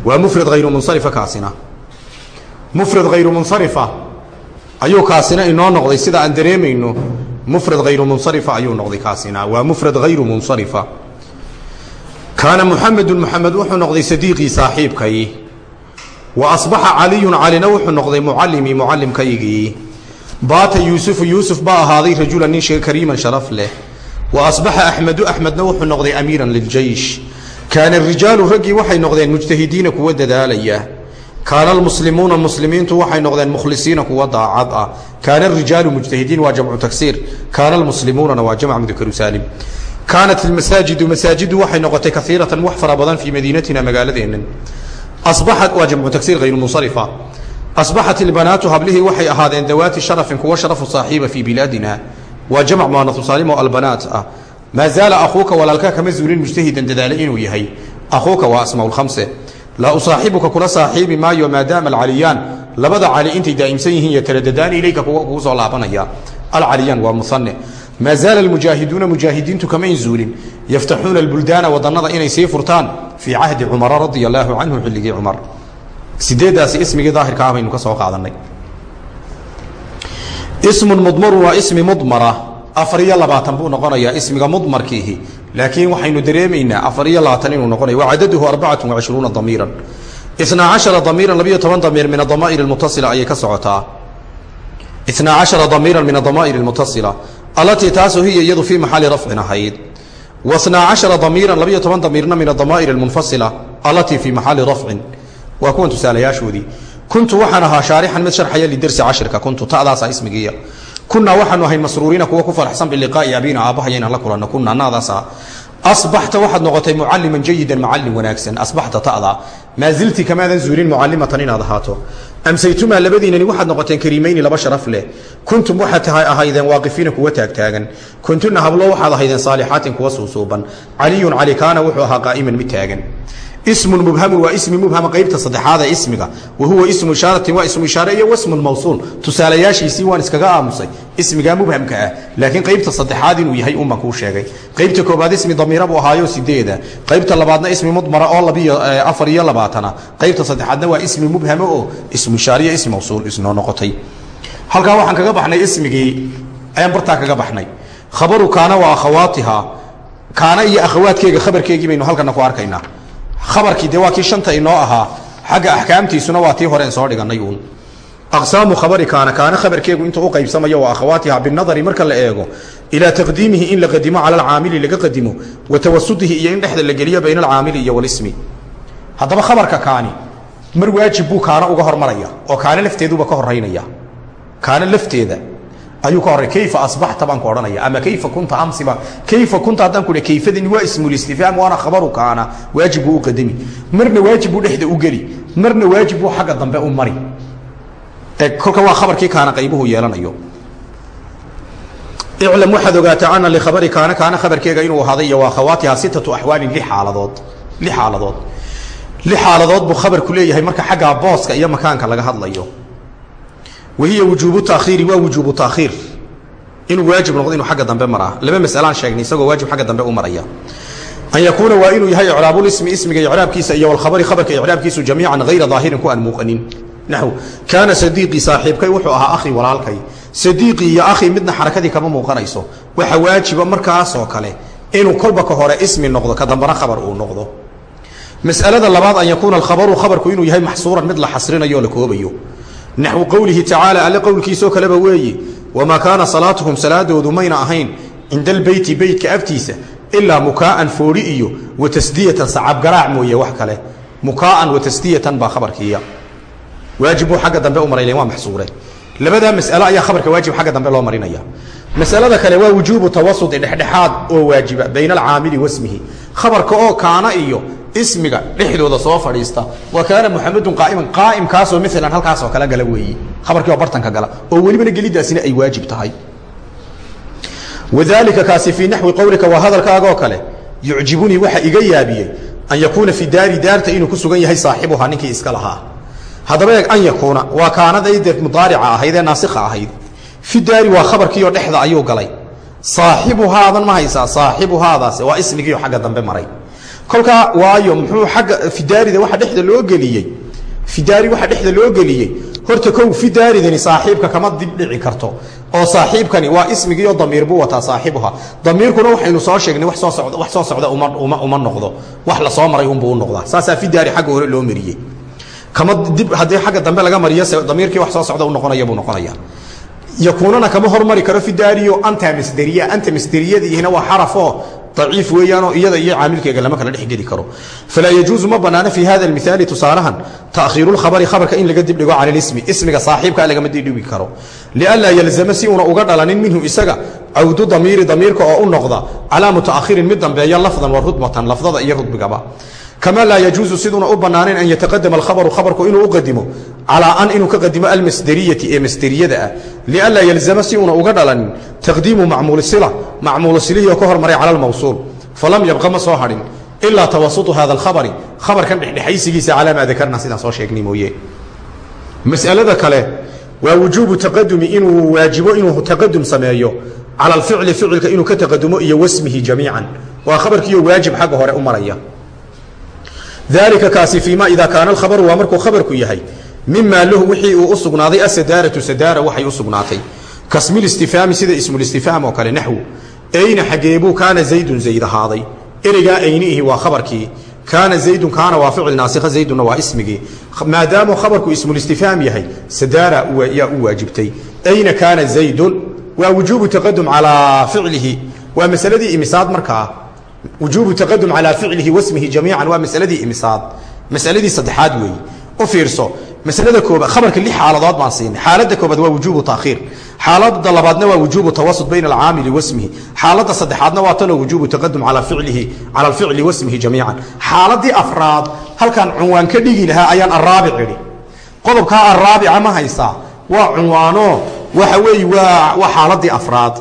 Waa mufrad hayru munsarifa kaasina. Mufrad hayru munsarifa ayuu kaasina inoo noqday. Sida aan dareemayno mufrad hayru munsarifa ayuu noqday kaasina. Waa mufrad hayru munsarifa. Kaana muxamedun muxamed wuxuu noqday sadiiqii saaxiibkay. Wa asbaxa caliyun calina wuxuu noqday mucallimii mucallimkaygii. Baata yuusufu yuusuf baa ahaaday rajulan nin kariiman sharaf leh wa asbaxa axmedu axmedna wuxuu noqday amiiran liljeysh kaana rijaalu raggii waxay noqdeen mujtahidiina kuwa dadaalaya. Kaana almuslimuuna muslimiintu waxay noqdeen mukhlisiina kuwa daacad ah. Kaana arijaalu mujtahidiin waa jamcu tagsiir. Kaana almuslimuunana waa jamc mudakaru saalim kaanat almasaajidu masaajidu waxay noqotay kaiiratan wax fara badan fii madiinatina magaaladeennan abaxat waa jamcu tagsiir hayru munsarifa. Asbaxat ilbanaatu hablihii waxay ahaadeen dawaati sharafin kuwa sharafu saaxiiba fii bilaadina waa jamc muanau saalim oo albanaat ah. Maa zaala akhuuka walaalkaa kama zuulin mujtahidan dadaale inuu yahay. Akhuuka waa asmaa lkhamse laa usaaxibuka kula saaxiibi maayo maadaama alcaliyaan labada cali intay daa'imsan yihiin yataradadaani ilayka kugu soo laabanaya. Alcaliyaan waa muane maa zaala almujaahiduuna mujaahidiintu kamayn zuulin. Yaftaxuuna albuldaana wadannada inay sii furtaan fii cahdi cumara radia allaahu canhu xilligii cumar. Sideeddaasi ismigii daahirka ah baynu ka soo qaadanay ismun mudmarun waa ismi mudmara. Afar iyo labaatan buu noqonayaa ismiga mudmarkiihi. Laakiin waxaynu dareemaynaa afar iyo labaatan inuu noqonaya wa cadaduhu arbacatu wacishruuna damiiran. Inaa cashara damiiran labiyo toban damiir min adamaa'ir almutasila ayay ka socotaa. Inaa cashara damiiran min adamaa'ir almutasila allatii taasoo hiya iyadu fii maxali rafcin ahayd. Wa inaa cashara damiiran labiyo toban damiirna min adamaa'ir almunfasila allatii fii maxali rafcin. Waa kuwan tusaalayaashoodii kuntu waxaan ahaa shaarixan mid sharxaya lidarsi cashirka kuntu ta'daasa ismigiiya kunaa waxaanu ahayn masruuriina kuwa ku faraxsan biliqaa'i abiina aabbahay inaan la kulanno. Kunaa naadaasa asbaxta waxaad noqotay mucaliman jayidan mucallim wanaagsan. Asbaxta ta'da. Maa zilti kamaadan zuulin mucalimatan inaad ahaato? Amsaytumaa labadiinani waxaad noqoteen kariimayni laba sharaf leh. Kuntum waxaad ahaydeen waaqifiina kuwa taagtaagan. Kuntuna hablo waxaad ahaydeen saalixaatin kuwa suusuuban. Caliyun cali kaana wuxuu ahaa qaa'iman mid taagan ismun mubhamun waa ismi mubhama qaybta saddexaada ismiga. Wa ismu ishaaratin waa ismu ishaare iyo wasmun mawsuul tusaalayaashiisii waan iskaga aamusay. Ismigaa mubhamka ah. Laakiin qaybta saddexaad yahay unbaan kuu sheegay. Qaybta koobaad ismi damiira buu ahaayo sideeda. Qaybta labaadna ismi mudmara oo labiyo afar iyo labaatana. Qaybta saddexaadna waa ismi mubhamo oo ismu ishaare ismi mawsuul isnoo noqotay. Halkaa waxaan kaga baxnay ismigii. Ayaan bartaa kaga baxnay. Khabaru kaana waa akhawaatiha kaana iyo akhawaadkeega khabarkeegii baynu halkana ku arkaynaa khabarkii dee waa kii shanta inoo ahaa xagga axkaamtiisuna waa tii hore en soo dhiganay uun. Aqsaamu khabari kaana kaana khabarkeegu intuu u qaybsamayo waa akhawaatiha binadari marka la eego ilaa taqdiimihi in la qadimo cala alcaamili laga qadimo wa tawasudihi iyo in dhexda la geliyo bayna alcaamili iyo walismi. Haddaba khabarka kaani mar waajib buu kaana uga hormaraya oo kaana lafteeduba ka horaynaya kaana lafteeda ayuu ka horey kayfa asbaxta? baan ku odhanaya. Ama kayfa kunta amsiba? Kayfa kunta? haddaan ku kayfadani waa ismulistifhaam waana khabaru kaana. Waajib u qadami marna waajib dhexda u geli. Marna waajib xagga dambe u mari. Kolka waa khabarkii kaana qaybuhu yeelanayo. Iclam waxaad ogaataa ana likhabari kaana kaana khabarkeega inuu ahaaday iyo waa sitatu axwaalin li xaaladood li xaaladood. Li xaaladood buu khabarku leeyahay marka xagga booska iyo makaanka laga hadlayo wahiya wujuubu taakhiiri waa wujuubu taakhiir inuu waajib noqdo inuu agga dambe maraa laba masalaan sheegnay isagoo waajib agga dambe u maraya an yakuuna waa inuu yahay icraabulismi ismiga icraabkiisa iyo walkhabari khabarka icraabkiisu jamiican hayra daahirin ku aan muuqanin naxw kaana sadiiqii saaxiibkay wuxuu ahaa akhii walaalkay sadiiqii iyo akhii midna xarakadii kama muuqanayso waxa waajiba markaasoo kale inuu kolba ka hore ismi noqdo ka dambana khabar uu noqdo masalada labaad an yakuuna alkhabaru khabarku inuu yahay maxsuuran mid la xasrinayo o la koobayo naxwu qowlihi tacaala alle qowlkiisoo kaleba weeye wamaa kaana salaatuhum salaadoodu mayna ahayn cinda albeyti beytka agtiisa ilaa mukaa'an foodhi iyo wa tasdiyatan sacabgaraac mooye wax kale mukaa'an wa tasdiyatan baa khabarkiiya waajib buu dambe u maray waa maxsuure labadaa mas'alo ayaa khabarka waajib xagga dambe loo marinaya masalada kale waa wujuubu tawasudi dhexdhexaad oo waajiba bayna alcaamili wasmihi khabarka oo kaana iyo ismiga dhexdooda soo fadhiista. Wa kaana muxamedun qaaiman qaa'imkaasoo maalan halkaasoo kale gala weeye khabarkii oo bartanka gala oo welibana gelidaasina ay waajib tahay. Wadalika kaasi fii naxwi qowlika waa hadalkaagoo kale yucjibunii waxa iga yaabiyey an yakuuna fi daari daarta inuu ku sugan yahay saaxibuhaa ninkii iska lahaa. Haddaba eeg an yakuuna waa kaanadaydee mudaarica ahayd ee naasikha ahayd. Fi daari waa khabarkiioo dhexda ayuu galay. Saaxibuhaadan ma haysaa saaxibuhaadaas waa ismigiio xagga dambe maray kolkaa waayo muxuu agga fidaarida waa dhexda loo geliyey. Fidaari waxa dhexda loo geliyey. Horta kow fidaaridani saaxiibka kama dibdhici karto. Oo saaxiibkani waa ismigiioo damiir buu wataa saaxibuha damiirkuna waxaynu soo sheegnay wax soo socda uma noqdo. Wax la soo maray unbuu u noqdaa. Saasaa fidaari agga hore loo mariyey. Kama dib haddii agga dambe laga mariyo damiirkii wax soo socda unoqonaya buu noqonaya yakuunana kama hormari karo fidaariyo anta masderiya anta masderiyadiihina waa xarafoo aciif weeyaanoo iyada iyo caamilkeega lama kala dhex geli karo. Falaa yajuusu ma banaana fi hada miaali tusaalahan taakhiiru khabari khabarka in laga dibdhigo can ismi ismiga saaxiibkaa lagama dibdhigi karo. Lianlaa yalzama si una uga dhalanin minhu isaga cawdu damiiri damiirka oo u noqda calaa mutaakhirin mid dambeeya lafdan wa rudbatan lafdada iyo rudbigaba kama laa yajuusu siduuna u banaanayn an yataqadama alkhabaru khabarku inuu u qadimo calaa an inuu ka qadimo almasderiyati ee masderiyada ah lianlaa yalzama si una uga dhalanin taqdiimu macmuuli sila macmuulu hormaray cala almawsuul falam yabqa ma soo hadhin ilaa tawasutu hada alkhabari khabarkan dhexdhexaysigiisa calaa maa dakarna sidaan soo sheegnay mooye masalada kale waa wujuubu taqadumi inuu waajibo inuu taqadum sameeyo cala alficli ficilka inuu ka taqadumo iyo wasmihi jamiican waa khabarkiiyo waajib xagga hore u maraya dalika kaasi fiima idaa kaana alkhabaru waa markuu khabarku yahay. Mima lahu wixii uu u sugnaaday asadaaratu sadaara waxay u sugnaatay. Kasmilistifhaami sida ismulistifhaam oo kale naxwu. Ayna xageebuu kaana zaydun zayd ahaaday ereygaa ayniihi waa khabarkii. Kaana zaydun kaana waa ficil naasikha zaydunna waa ismigii. Maadaamuu khabarku ismulistifhaam yahay sadaara yaa u waajibtay. Ayna kaana zaydun waa wujuubu taqadum calaa ficlihi. Waa masaladii imisaad markaa wujuubu taqadum calaa ficlihi wasmihi jamiican waa masaladii imisaad masaladii saddexaad weeye u fiirso masalada koobaad khabarka lix xaaladood baan siinay xaaladda koobaad waa wujuubu taakhiir xaaladda labaadna waa wujuubu tawasud bayna alcaamili wasmihi xaaladda saddexaadna waa tanoo wujuubu taqadum calaa ficlihi cala alficli wasmihi jamiican xaaladii afraad halkaan cunwaan ka dhigi lahaa ayaan araabic idhi qodobkaa araabica ma haysaa waa cunwaano waxa weeye waa waa xaaladii afraad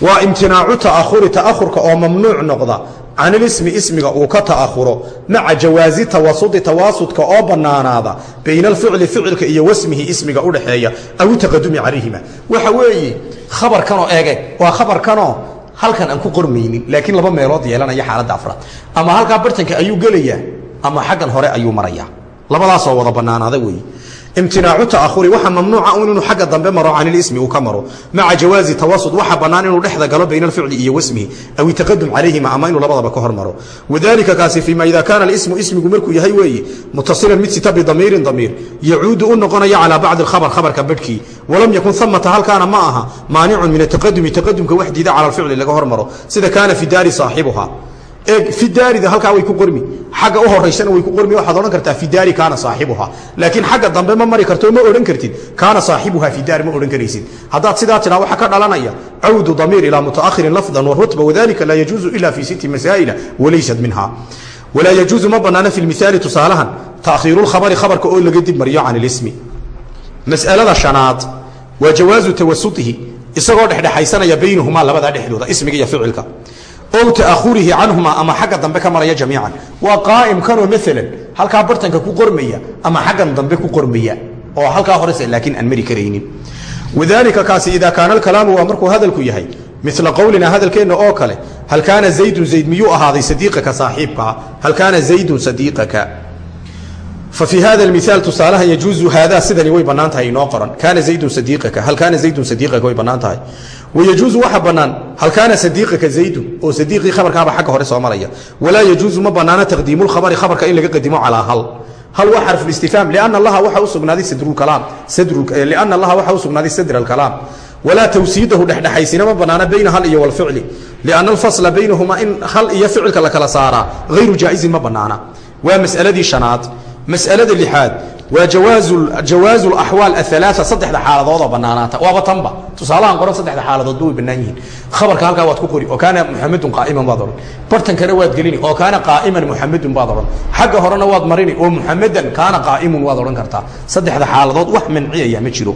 waa imtinaacu ta'ahuri ta'ahurka oo mamnuuc noqda. Can ilismi ismiga uu ka ta'ahuro maca jawaazi tawasudi tawaasudka oo bannaanaada. Bayna alficli ficilka iyo wasmihi ismiga udhaxeeya aw taqadumi calayhima. Waxa weeye khabarkanoo ege waa khabarkanoo halkan aan ku qormaynin laakiin laba meelood yeelanaya xaaladda afraad. Ama halkaa bartanka ayuu gelayaa ama xaggan hore ayuu maraya labadaasoo wada bannaanaada weeye imtinaacu ta'ahuri waxa mamnuuca un inuu xagga dambe maro can ilismi uu ka maro. Maca jawaazi tawasud waxa bannaan inuu dhexda galo bayna alficli iyo wasmihi aw itaqadum calayhima ama inuu labadaba ka hormaro wadalika kaasi fiima ida kaana alismu ismigu markuu yahay weeye mutasilan mid sita bidamiirin damiir yacuudu u noqonaya calaa bacdi alkhabar khabarka badhkii. Walam yakun amata halkaana ma aha maanicun min ataqadumi taqadumka wax diida cala alficli laga hormaro sida kaana fi daari saaxibuha eeg fidaarida halkaa way ku qormi. Xagga u horaysana way ku qormi. Waxaad odhan kartaa fidaari kaana saaxibuha laakiin xagga dambe ma mari karto ma odhan kartid. Kaana saaxibuha fidaari ma odhan karaysid. Haddaad sidaa tidhaa waxaa ka dhalanaya cawdu damiir ilaa mutaakhirin lafdan warutba wadalika laa yajuuzu ila fi siti masaa'ila walaysat minha walaa yajuuzu ma banaana fi lmithaali tusaalahan taakhiiru lkhabari khabarka oo laga dib mariyo can ilismi mas'alada shanaad waa jawaazu tawasutihi isagoo dhexdhexaysanaya baynahumaa labadaa dhexdooda ismiga iyo ficilka ow taahurihi canhumaa ama xagga dambe ka maraya jamiican. Waa qaa'im maalan halkaa bartanka ku qormaya ama xaggan dambe ku qormaya oo halkaa horese laakiin aan mari karaynin. Wadaalika kaasi idaa kaana alkalaamu waa markuu hadalku yahay mila qowlina hadalkeenna oo kale hal kaana zaydun zayd miyuu ahaaday sadiiqaka saaxiibkaa hal kaana zaydun sadiiqaka? Fa fii hada miaal tusaalaha yajuuzu haadaa sidani way bannaan tahay inoo qoran. Kaana zaydun sadiiqaka? Hal kaana zaydun sadiiqaka way bannaan tahay wayajuusu waxa bannaan halkaana sadiiqaka zaydun oo sadiiqii khabarkaaba xagga hore soo maraya walaa yajuusu ma bannaana taqdiimu lkhabari khabarka in laga qadimo calaa hal hal waa xarfulistifaam lianna allaha waxaa u sugnaaday sadrukalaam lianna allaha waxaa u sugnaaday sadr alkalaam walaa tawsiidahu dhexdhexaysina ma bannaana bayna hal iyo walficli lianna alfasla baynahumaa in hal iyo ficilka la kala saaraa hayru jaa'izin ma bannaana waa masaladii shanaad masalada lixaad waa jawaazu axwaal aalaaa saddexda xaaladoodoo banaanaata waaba tanba tusaalahan qoran saddexda xaaladoodba way bannaan yihiin. Khabarka halkaa waad ku qori oo kaana muxamedun qaa'iman baad odhan bartankana waad gelini oo kaana qaa'iman muxamedun baad odhan xagga horena waad marini oo muxamedan kaana qaa'imun waad odhan kartaa. Saddexda xaaladood wax manciyaya ma jiro.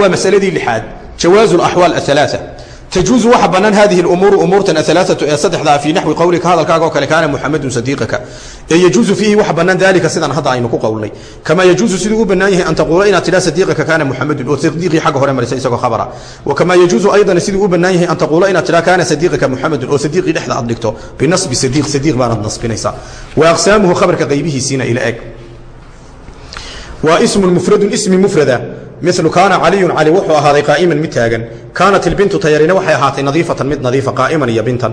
Waa masaladii lixaad. Jawaazu axwaal aalaaa تجuز waxa banaan hadihi اumuuru umuurtan aلaaثaةu ee saddexdaa fii naxwi qowlika hadalkaaga oo kale kaana muxamadu sadiiqaka ee yajuuzu fiihi waxa banaan dalika sidan hadda aynu ku qowlnay kama yajuuzu siduu u banaan yahay an taquula inaad tidhaa sadiiqaka kaana muxamedun oo sadiiqii xagga hore marisa isagoo khabara wa kama yajuuzu aydan siduu u banaan yahay an taquula inaad tidhaa kaana sadiiqaka muxamedun oo sadiiqii dhexda aad dhigto binasbi sadiiq sadiiq baanaad nasbinaysaa wa aqsaamuhu khabarka qaybihiisiina ila eg waa ismu mufradun ismi mufrada milu kaana caliyun cali wuxuu ahaaday qaa'iman mid taagan kaanat ilbintu tayarina waxay ahaatay nadiifatan mid nadiifa qaa'iman iyo bintan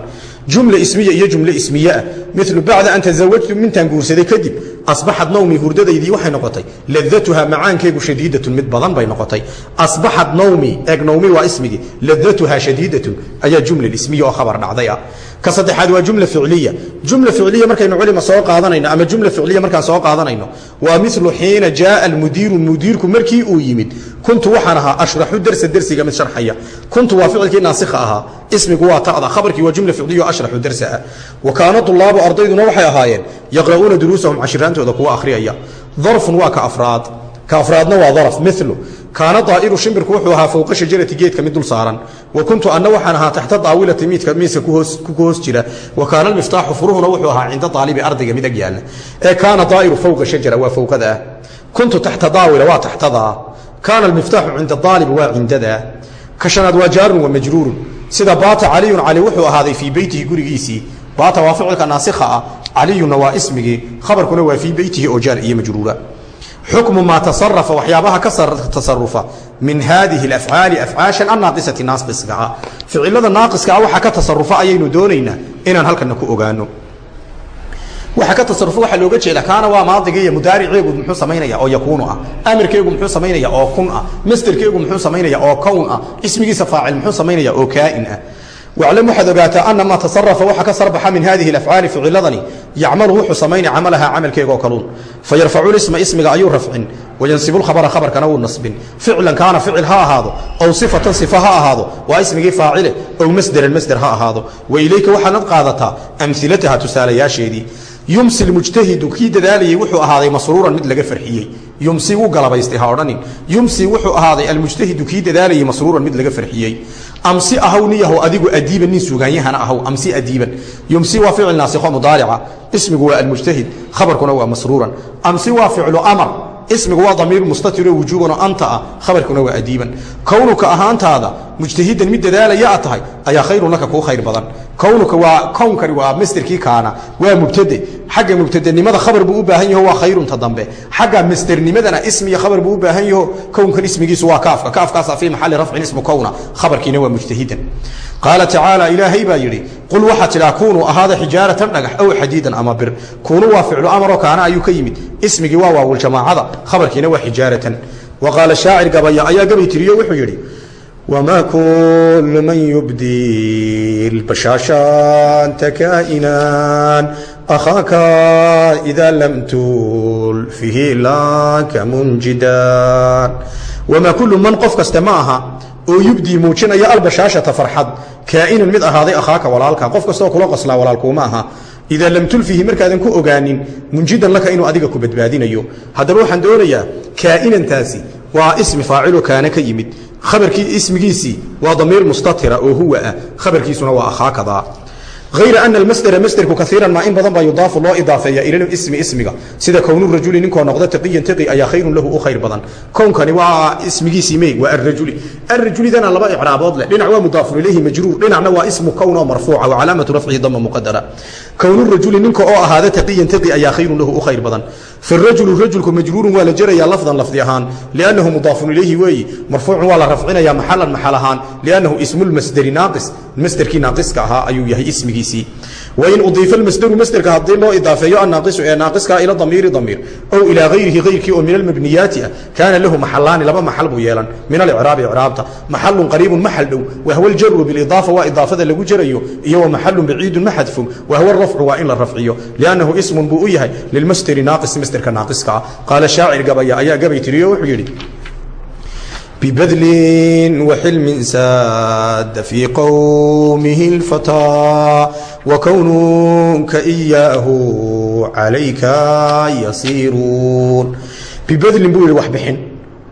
jumla ismiya iyo jumle ismiyeah milu bacda an tasawajtu mintaan guursaday kadib asbaxad nawmi hurdadaydii waxay noqotay ladatuha macaankeygu shadiidatun mid badan bay noqotay asbaxad nawmi eeg nawmi waa ismigii ladatuha shadiidatun ayaa jumla ismiya oo khabar dhacday ah ka saddexaad waa jumla ficliya jumla ficliya markaynu culima soo qaadanayno ama jumla ficliya markaan soo qaadanayno waa milu xiina jaaa almudiiru mudiirku markii uu yimid kuntu waxaan ahaa ashraxu darsa dersiga mid sharxaya kuntu waa ficilkii naasikha ahaa ismigu waa ta'da khabarkii waa jumla ficliya oo ashraxu darsa ah. Wa kaana tulaabu ardayduna waxay ahaayeen yaqra'uuna duruusahum cashiraantooda kuwa akhriyaya. Darfun waa ka afraad. Ka afraadna waa daraf milu kaana daa'iru shimbirku wuxuu ahaa fowqa shajarati geedka mid dul saaran. Wa kuntu anna waxaan ahaa taxta daawilati miidka miiska ku hoos jira. Wa kaana almiftaaxu furuhuna wuxuu ahaa cinda daalibi ardayga mid ag yaalla ee kaana daa'iru fowqa shajara waa fowqada kuntu taxta daawila waa taxtadaa kaana almiftaaxu cinda daalibi waa cindadaa ka shanaad waa jaarun wa majruurun sida baata caliyun cali wuxuu ahaaday fii beytihi gurigiisii. Baata waa ficilka naasikha ah. Caliyunna waa ismigii. Khabarkuna waa fii beytihi oo jaar iyo majruura. Xukmu maa tasarafa waxyaabaha ka tasarufa min haadihi alafcaali afcaashan annaaqisati naaqiska ah ficilada naaqiska ah waxa ka tasarufa ayaynu doonaynaa inaan halkana ku ogaano waxa ka tasarufa waxaa looga jeeda kaana waa maadiga iyo mudaariceegu muxuu samaynaya oo yakuunu ah amirkeegu muxuu samaynaya oo kun ah masderkeegu muxuu samaynaya oo kown ah ismigiisa faacil muxuu samaynaya oo kaa'in ah. Waclam waxaad ogaataa ana maa tasarafa waxa ka sarbaxa min hadihi alafcaali ficiladani yacmalu wuxuu samaynay camalahaa camalkeega oo kaluun. Fayarfacu lisma ismiga ayuu rafcin wayansibu lkhabara khabarkana wuu nasbin. Ficlan kaana ficil ha ahaado ow sifatan sifa ha ahaado waa ismigii faacile ow masderan masder ha ahaado. Wa ilayka waxaanad qaadataa amilataha yumsi lmujtahidu kii dadaalayay wuxuu ahaaday masruuran mid laga farxiyey. Yumsi wuu galabaystay ha odhanin. Yumsi wuxuu ahaaday almujtahidu kii dadaalayay masruuran mid laga farxiyey. Amsi ahaw niyahow adigu adiiban nin sugaanyahana ahaw amsi adiiban. Yumsi waa ficil naasikho mudaarica. Ismigu waa almujtahid khabarkuna waa masruuran. Amsi waa ficlu amar. Ismigu waa damiir mustatiro wujuuban oo anta ah khabarkuna waa adiiban. Kownuka ahaantaada mujtahidan mid dadaalaya aad tahay ayaa khayrun laka kuu khayr badan. Kownuka waa kownkani waa masderkii kaana waa mubtade. Xagga mubtadenimada khabar buu u baahan yaho waa khayrunta dambe. Xagga masdernimadana ismiya khabar buu u baahan yaho kownkan ismigiisu waa kaafka. Kaafkaasa fii maxali rafcin ismu kowna. Khabarkiina waa mujtahidan. Qaala tacaala ilaahay baa yidhi qul waxaa tidhaa kunuu ahaada xijaaratan dhagax aw xadiidan ama bir. Kunuu waa ficlu amaroo kaana ayuu ka yimid. Ismigii waa waawuljamaacada khabarkiina waa xijaaratan. Wa qaala shaacir gabaya ayaa gabay tiriyo? Wuxuu yidhi wma kul man yubdi lbashaashanta kaa'inan akhaaka ida lam tulfihi laka munjidan wamaa kullu man qof kaste ma aha oo yubdii muujinaya albashaashata farxad kaa'inan mid ahaaday akhaaka walaalka qof kastoo kula qoslaa walaalkuuma aha idaa lam tulfihi markaadan ku ogaanin munjidan laka inuu adiga ku badbaadinayo haddaba waxaan doonayaa kaa'inantaasi waa ismi faaciloo kaana ka yimid khabarkii ismigiisii waa damiir mustatira oo huwa ah. Khabarkiisuna waa akhaakadaa ayra ana almasdera masderku kaiiran maa in badan baa yudaafu loo idaafeeya ila ismi ismiga sida kownu rajuli ninkoo noqda taqiyan taqi ayaa khayrun lahu u khayr badan kownkani waa ismigiisii me waa arajuli arajulidana laba icraabood leh dhinac waa mudaafun ilayhi majruur dhinacna waa ismu kown oo marfuuca wa calaamatu rafcihi dama muqadara kownu rajuli ninka oo ahaada taqiyan taqi ayaa khayrun lahu u khayr badan farajulu rajulku majruurun waa la jerayaa lafdan lafdi ahaan liannahu mudaafun ilayhi weeyi marfuucun waa la rafcinaya maxalan maxal ahaan liannahu ismu lmasderi naaqis masderkii naaqiska ahaa ayuu yahay ismigiisii wain udiifa masderu masderka haddii loo idaafeeyo annaaqisu ee naaqiska ila damiiri damiir ow ilaa hayrihi hayrkii oo min almabniyaati ah kaana lahu maxalaani laba maxal buu yeelan min alicraabi icraabta maxalun qariibun maxal dhow wahwa aljaru bilidaafa waa idaafada lagu jerayo iyo wa maxalun baciidun maxad fog wahwa rafcu waa in la rafciyo. Liannahu ismun buu u yahay lilmasderi naaqis masderka naaqiska ah. Qaala shaacir gabaya ayaa gabay tiriyo wuxuu yidhi ببذل وحلم ساد في قومه الفتى وكونك إياه عليك يصيرون ببذل بول وحبحن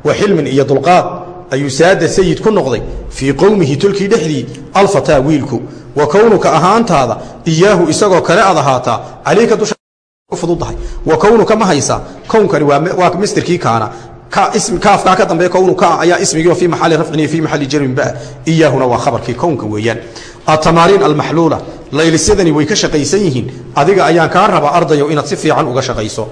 وحلم إيا دلقات ayuu saada sayid ku noqday fii qowmihi tolkii dhexdii alfataa wiilku wa kownuka ahaantaada iyaahu isagoo kale ad ahaataa calayka dusha fududahay wa kownuka ma haysaa kownkani waa misterkii kaana kaafkaa ka dambeeya kownu ka ayaa ismigii fii maxali rafcin iyo fii maxali jarin ba iyaahuna waa khabarkii kownka weeyaan atamaariin almaxluula laylisyadani way ka shaqaysan yihiin adiga ayaan kaa rabaa ardayow inaad si fiican uga shaqayso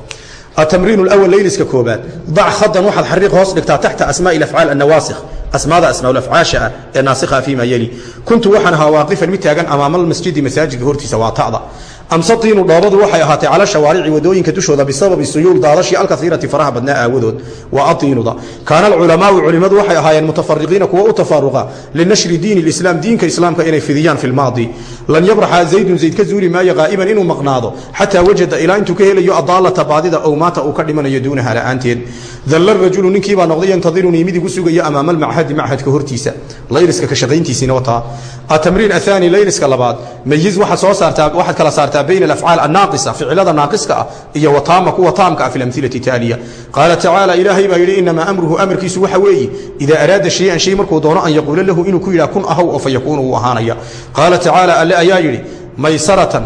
التمرين الأول ليلسك كوبات ضع خطا واحد حريق هوس دكتا تحت أسماء الأفعال النواسخ أسماء أسماء الأفعال الناسخة فيما يلي كنت وحنها واقفا متاغا أمام المسجد مساجد هورتي سوا تعضى amsatiinu dhoobadu waxay ahaatay cala shawaarici waddooyinka dushooda bisababi suyuul daadashii alkaiirati faraha badnaa aawadood. Waa atiinuda kaana alculamaau culimmadu waxay ahaayeen mutafariqiina kuwa u tafaaruqa linashri diini lislaam diinka islaamka inay fidiyaan fi lmaadi lan yabraxa zaydun zayd ka zuuli maayo qaa'iban inuu maqnaado xataa wajada ilaa intuu ka helayo adaalata baadida ow maata uu ka dhimanayo duunaha la'aanteed dalla rajulu ninkiibaa noqday yantadirunii mid igu sugaya amaama almachadi machadka hortiisa. Layliska ka shaqayntiisiina wataa atamriin ahaani layliska labaad. Mayiz waxaad soo saartaa waxaad kala saartaa bayna alafcaal annaaqisa ficilada naaqiska ah iyo wataama kuwa taamka ah fi lamhilati taaliya. Qaala tacaala ilaahay baa yidhi inamaa amruhu amarkiisu waxa weeye idaa araada shayan shay markuu doono an yaquula lahu inuu ku yidhaha kun ahaw oo fa yakuunu wuu ahaanaya. Qaala tacaala alle maysaratan.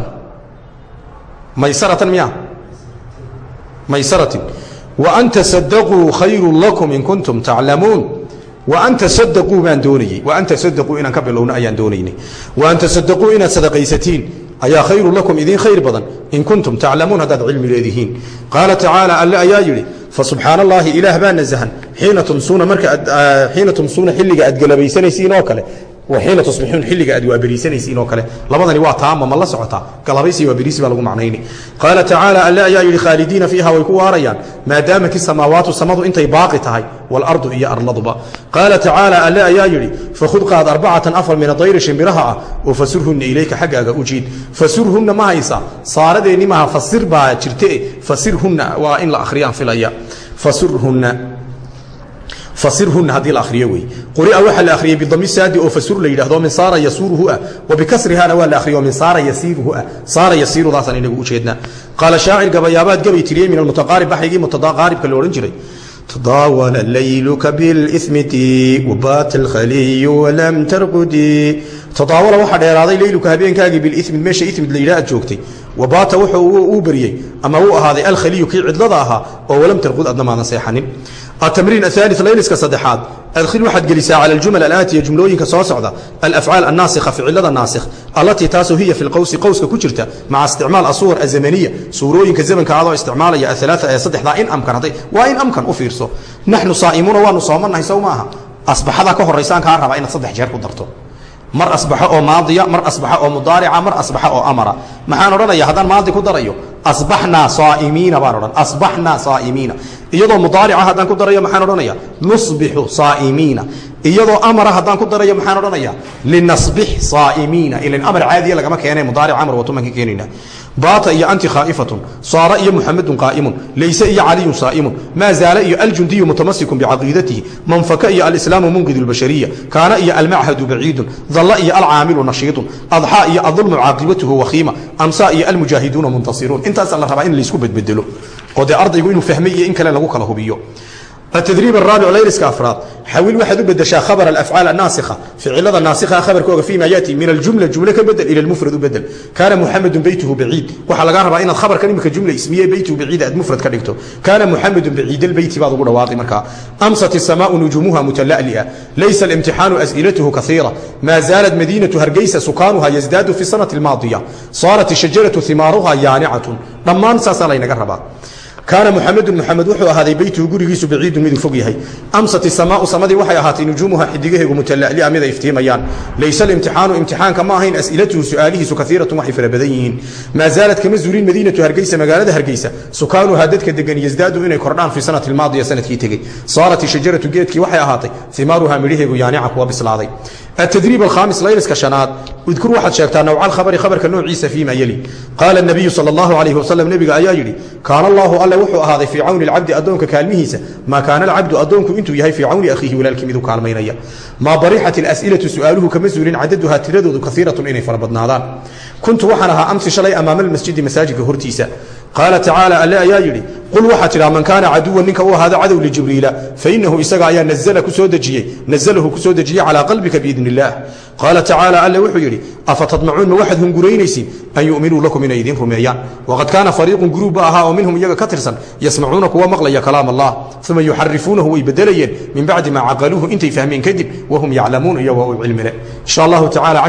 Maysaratan miya maysaratin an tasadaquu khayrun lakum in kuntum taclamuun waan tasadaquu baan doonayey. Waan tasadaquu inaan ka bilowno ayaan doonaynay. Waan tasadaquu inaad sadaqaysatiin. Ayaa khayru lakum idiin khayr badan in kuntum taclamuun haddaad cilmi leedihiin. Qaala tacaala alle ayaa yidhi fasubxaana allaahi ilaah baa nasahan. Xiina tumsuuna xilliga aad galabaysanaysiin oo kale waxiina tusbixuun xilliga aad waaberiisanaysiin oo kale labadani waa taama ma la socotaa galabaysi waaberiisi baa lagu macnayni qaala tacaala alle ayaa yidhi khaalidiina fiiha way ku waarayaan maadaamat isamaawaatu samadu intay baaqi tahay waalardu iyo arladuba qaala tacaala alle ayaa yidhi fakhud qaad arbacatan afar min adayri shimbiraha ah oo fasurhunna ilayka xaggaaga u jiid fasurhunna ma haysa saaradeenni maaha fasir baa jirte fasirhunna waa in la akhriyaan filaya fasurhunna fasirhuna haddii la akhriyo wey quria waxaa la akhriyey bidami saadi oo fasur la yidhahdo min saara yasuuruhu ah wa bikasrihana waa la akhriyo min saara yasiiruhu ah saara yasiirudaasaan inagu u jeednaa qaala shaacir gabayaabaad gabay tiriyey min almutaqaarib baxrigii mutaqaaribka la odhan jiray تضاول الليلك بالإثم دي وبات الخلي ولم ترقدي تضاول waxa dheeraaday leylka habeenkaagii بالإثم meesha إثم la yiraahdo joogtay wabaata wuxuu uu baryey ama uu ahaaday alkhaliyu kii cidlada ahaa oo walam tarqud adna maadan seexanin. Atamriin aali layliska saddexaad adkhil waxaad gelisaa cala aljumal alaatiya jumlooyinka soo socda alafcaal annaasikha ficilada naasikh allatii taasoo hiya fi lqowsi qowska ku jirta maca isticmaal asuwar azamaniya suurooyinka zamanka adoo isticmaalaya aalaaa ee saddexdaa in amkan hadday waa in amkan u fiirso. Naxnu saa'imuuna waanu soomanahay sow ma aha asbaxada ka horraysaankaa rabaa inaad saddex jeer ku darto mar asbaxo oo maadiya mar asbaxo oo mudaarica mar asbaxo oo amara. Maxaan odhanaya haddaan maadi ku darayo asbaxnaa saa'imiina baan odhan asbaxnaa saa'imiina. Iyadoo mudaarica haddaan ku darayo maxaan odhanaya? Nusbixu saa'imiina. Iyadoo amara haddaan ku darayo maxaan odhanaya? Linasbix saa'imiina. Ilan amar caadiya lagama keenay mudaaric amar watumaan ka keenayna. Baata iyo anti khaa'ifatun saara iyo muxamedun qaa'imun layse iyo caliyun saa'imun maa zaala iyo aljundiyu mutamassikun bicaqiidatihi manfaka iyo alislaamu munqidu lbashariya kaana iyo almachadu baciidun dalla iyo alcaamilu nashiidun adxaa iyo adulmu caaqibatuhu wakhiima amsaa iyo almujaahiduuna muntasiruun intaasaa la rabaa in laysku bedbedelo oo dee ardaygu inuu fahmay iyo in kale lagu kala hubiyo التدريب الرابع ليلسك أفراد حاول واحد بدشا خبر الأفعال الناسخة فعلة الناسخة خبر كوغا فيما يأتي من الجملة جملة كبدل إلى المفرد بدل كان محمد بيته بعيد وحال قارب إن الخبر كلمة جملة اسمية بيته بعيد أد مفرد كدكتو كان محمد بعيد البيت بعض قول واضي مركا أمست السماء نجومها متلألئة ليس الامتحان أسئلته كثيرة ما زالت مدينة هرقيس سكانها يزداد في السنة الماضية صارت الشجرة ثمارها يانعة ضمان ساسا لين قربا kaana muxamedun muxamed wuxuu ahaaday beytuhu gurigiisu baciidun miduu fog yahay. Amsat isamaau samadii waxay ahaatay nujuumuha xidigaheegu mutala'lia mid ay iftiimayaan. Layse alimtixaanu imtixaanka ma ahayn as'ilatuhu su'aalihiisu kaiiratun waxay fara badan yihiin. Maa zaalad kama zuulin madiinatu hargeysa magaalada hargeysa sukaanuhaa dadka degan yasdaadu inay kordhaan fi sanati lmaadiya sannadkii tegey. Saarat shajaratu geedkii waxay ahaatay imaaruhaa midhaheegu yaanica kuwa bislaaday التدريب الخامس ليلس كشناد اذكر واحد شيكتا نوع الخبر خبر كنوع عيسى فيما يلي قال النبي صلى الله عليه وسلم نبي ايا يري كان الله الله وحو هذا في عون العبد ادونك كالمهيسه ما كان العبد ادونك انتو يهي في عون اخيه ولا الكميد كالمينيا ما بريحه الاسئله سؤاله كمسؤول عددها تردد كثيره اني فربدنادان كنت وحنها امس شلي امام المسجد مساجد هرتيسا qaala tacaala alle ayaa yidhi qul waxaa tidhaa man kaana caduwan ninka u ahaada cadow lijibriila fainahu isaga ayaa nazla ku soo dejiyey nazalahu ku soo dejiyey calaa qalbika biidn illaah qaala tacaala alle wuxuu yidhi afa tadmacuun ma waxaad hunguraynaysiin an yu'minuu lakum inay idiin rumeeyaan waqad kaana fariiqun guruubba ahaa oo minhum iyaga ka tirsan yasmacuuna kuwa maqlaya kalaam allah. Uma yuxarifuunahu way bedelayeen min bacdi maa caqaluuhu intay fahmeen kadib wahum yaclamuun iyagoo u cilmile insha allahu tacala